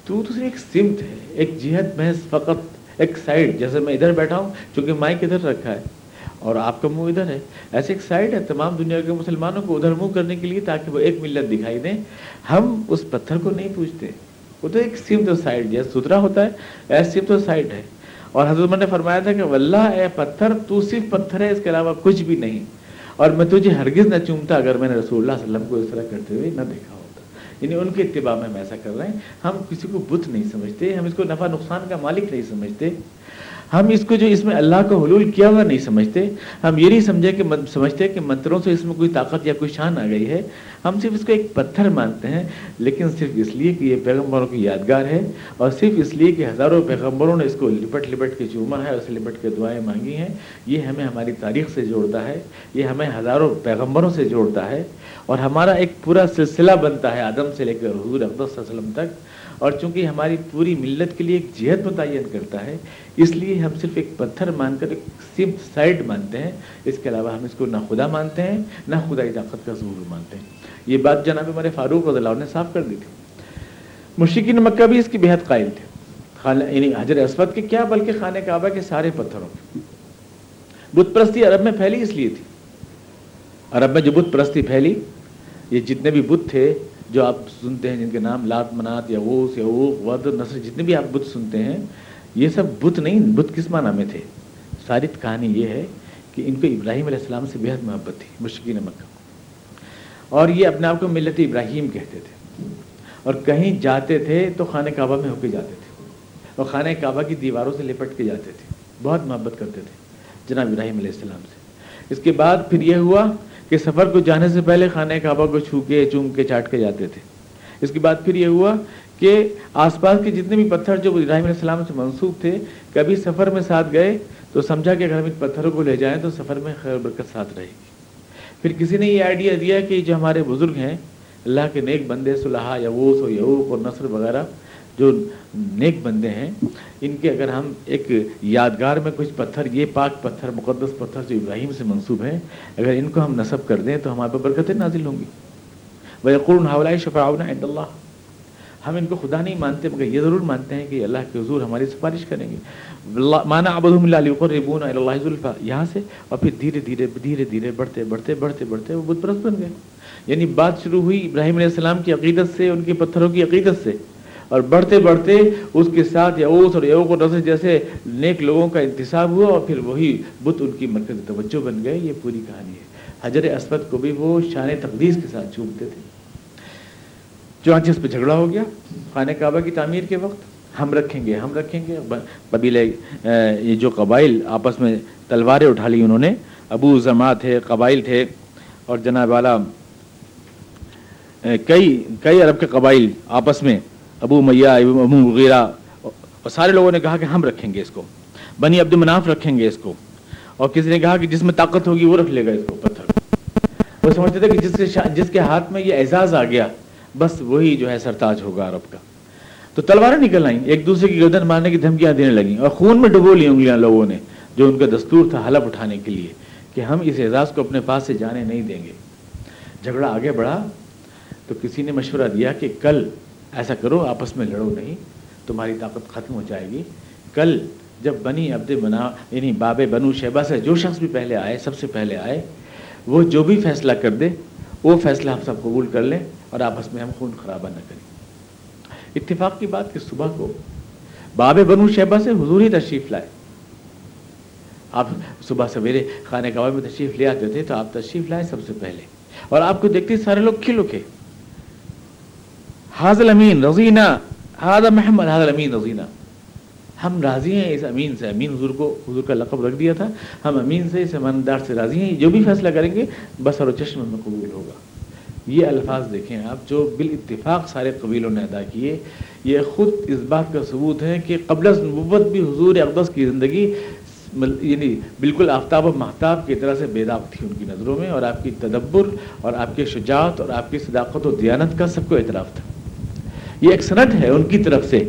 تو تو ایک سمت ہے، ایک جہت محض فقط، ایک سائڈ، جیسے میں ادھر بیٹھا ہوں، چونکہ مائک ادھر رکھا ہے۔ اور آپ کا منہ ادھر ہے۔ ایسے ایک سائڈ ہے، تمام دنیا کے مسلمانوں کو ادھر منہ کرنے کے لیے تاکہ وہ ایک ملت دکھائی دیں۔ ہم اس پتھر کو نہیں پوچھتے۔ وہ تو ایک سمت و سائڈ جیسے ستھرا ہوتا ہے، ایسے سمت و سائڈ ہے۔ اور حضرت نے فرمایا تھا کہ واللہ، اے پتھر، تو صرف پتھر ہے، اس کے علاوہ کچھ بھی نہیں۔ اور میں تجھے ہرگز نہ چومتا اگر میں نے رسول اللہ علیہ وسلم کو اس طرح کرتے ہوئے نہ دیکھا ہوتا۔ یعنی ان کے اتباع میں ہم ایسا کر رہے ہیں۔ ہم کسی کو بت نہیں سمجھتے، ہم اس کو نفع نقصان کا مالک نہیں سمجھتے۔ ہم اس کو جو اس میں اللہ کا حلول کیا ہوا نہیں سمجھتے، ہم یہ نہیں سمجھے کہ سمجھتے کہ منتروں سے اس میں کوئی طاقت یا کوئی شان آ گئی ہے۔ ہم صرف اس کو ایک پتھر مانتے ہیں، لیکن صرف اس لیے کہ یہ پیغمبروں کی یادگار ہے اور صرف اس لیے کہ ہزاروں پیغمبروں نے اس کو لپٹ لپٹ کے چوما ہے اسے لپٹ کے دعائیں مانگی ہیں۔ یہ ہمیں ہماری تاریخ سے جوڑتا ہے، یہ ہمیں ہزاروں پیغمبروں سے جوڑتا ہے۔ اور ہمارا ایک پورا سلسلہ بنتا ہے آدم سے لے کر حضور اقدس وسلم تک۔ اور چونکہ ہماری پوری ملت کے لیے ایک جہت متعین کرتا ہے، اس لیے ہم صرف ایک پتھر مان کر، ایک صرف سائڈ مانتے ہیں۔ اس کے علاوہ ہم اس کو نہ خدا مانتے ہیں، نہ خدائی طاقت کا ظہور مانتے ہیں۔ یہ بات جناب ہمارے فاروق رضی اللہ نے صاف کر دی تھی۔ مشرقین مکہ بھی اس کی بےحد قائل تھے۔ یعنی حضر اسود کے کیا، بلکہ خانہ کعبہ کے سارے پتھروں کے۔ بت پرستی عرب میں پھیلی اس لیے تھی۔ عرب میں جو بت پرستی پھیلی، یہ جتنے بھی بت تھے جو آپ سنتے ہیں جن کے نام لات منات یا اوس یا ود، نصر، جتنے بھی آپ بت سنتے ہیں، یہ سب بت نہیں، بت کس معنی میں تھے؟ ساری کہانی یہ ہے کہ ان کو ابراہیم علیہ السلام سے بےحد محبت تھی مشکین مکہ اور یہ اپنے آپ کو ملت ابراہیم کہتے تھے۔ اور کہیں جاتے تھے تو خانہ کعبہ میں ہو کے جاتے تھے۔ اور خانہ کعبہ کی دیواروں سے لپٹ کے جاتے تھے۔ بہت محبت کرتے تھے جناب ابراہیم علیہ السلام سے۔ اس کے بعد پھر یہ ہوا کہ سفر کو جانے سے پہلے خانہ کعبہ کو چھو کے، چوم کے، چاٹ کے جاتے تھے۔ اس کے بعد پھر یہ ہوا کہ آس پاس کے جتنے بھی پتھر جو ابراہیم علیہ السلام سے منسوخ تھے کبھی سفر میں ساتھ گئے تو سمجھا کہ اگر ہم ان پتھروں کو لے جائیں تو سفر میں خیر برکت ساتھ رہے گی۔ پھر کسی نے یہ آئیڈیا دیا کہ جو ہمارے بزرگ ہیں، اللہ کے نیک بندے صلاح یوس و یعوق اور نصر وغیرہ جو نیک بندے ہیں، ان کے اگر ہم ایک یادگار میں کچھ پتھر، یہ پاک پتھر، مقدس پتھر جو ابراہیم سے منسوب ہیں، اگر ان کو ہم نصب کر دیں تو ہمارے پہ برکتیں نازل ہوں گی۔ وہ یقور حوالۂ شفاؤن عند اللہ ہم ان کو خدا نہیں مانتے، مگر یہ ضرور مانتے ہیں کہ اللہ کے حضور ہماری سفارش کریں گے۔ مانا ابد اللہ ربون اللہ ظلفہ یہاں سے اور پھر دھیرے دھیرے دھیرے دھیرے بڑھتے بڑھتے بڑھتے بڑھتے وہ بت پرست بن گئے۔ یعنی بات شروع ہوئی ابراہیم علیہ السلام کی عقیدت سے، ان کے پتھروں کی عقیدت سے۔ اور بڑھتے بڑھتے اس کے ساتھ یعوس اور یعوق اور نصر جیسے نیک لوگوں کا انتصاب ہوا اور پھر وہی بت ان کی مرکز توجہ بن گئے، یہ پوری کہانی ہے۔ حجر اسود کو بھی وہ شان تقدیس کے ساتھ چومتے تھے۔ چنانچہ اس پہ جھگڑا ہو گیا۔ خانہ کعبہ کی تعمیر کے وقت ہم رکھیں گے، ہم رکھیں گے۔ قبیلے یہ جو قبائل آپس میں تلواریں اٹھا لی انہوں نے۔ ابو زما تھے، قبائل تھے اور جناب والا کئی کئی عرب کے قبائل آپس میں ابو میاں ابو مغیرہ، اور سارے لوگوں نے کہا کہ ہم رکھیں گے اس کو، بنی عبد مناف رکھیں گے اس کو، اور کسی نے کہا کہ جس میں طاقت ہوگی وہ رکھ لے گا اس کو، پتھر۔ وہ سمجھتے تھے کہ جس کے جس کے ہاتھ میں یہ اعزاز آ گیا، بس وہی جو ہے سرتاج ہوگا عرب کا۔ تو تلواریں نکل آئیں، ایک دوسرے کی گردن مارنے کی دھمکیاں دینے لگیں، اور خون میں ڈبو لی انگلیاں لوگوں نے، جو ان کا دستور تھا حلف اٹھانے کے لیے، کہ ہم اس اعزاز کو اپنے پاس سے جانے نہیں دیں گے۔ جھگڑا آگے بڑھا، تو کسی نے مشورہ دیا کہ کل ایسا کرو، آپس میں لڑو نہیں، تمہاری طاقت ختم ہو جائے گی۔ کل جب بنی عبد بنا یعنی باب بنو شہبہ سے جو شخص بھی پہلے آئے، سب سے پہلے آئے، وہ جو بھی فیصلہ کر دے، وہ فیصلہ ہم سب قبول کر لیں اور آپس میں ہم خون خرابہ نہ کریں۔ اتفاق کی بات کہ صبح کو باب بنو شہبہ سے حضور ہی تشریف لائے۔ آپ صبح سویرے خانے کعبہ میں تشریف لے آتے تھے تو آپ تشریف لائے سب سے پہلے۔ اور آپ کو دیکھتے سارے لوگ کھلو کے۔ حاضل امین رضینہ حاضر محمد، حاضر امین رضینہ ہم راضی ہیں اس امین سے، امین حضور کو، حضور کا لقب رکھ دیا تھا۔ ہم امین سے، اس ایماندار سے راضی ہیں۔ جو بھی فیصلہ کریں گے، بس اور چشم میں قبول ہوگا۔ یہ الفاظ دیکھیں آپ، جو بال اتفاق سارے قبیلوں نے ادا کیے۔ یہ خود اس بات کا ثبوت ہے کہ قبل نبوت بھی حضور اقدس کی زندگی یعنی بالکل آفتاب و محتاب کی طرح سے بیداب تھی ان کی نظروں میں، اور آپ کی تدبر، اور آپ کے شجاعت، اور آپ کی صداقت و دیانت کا سب کو اعتراف تھا۔ یہ ایک سند ہے ان کی طرف سے۔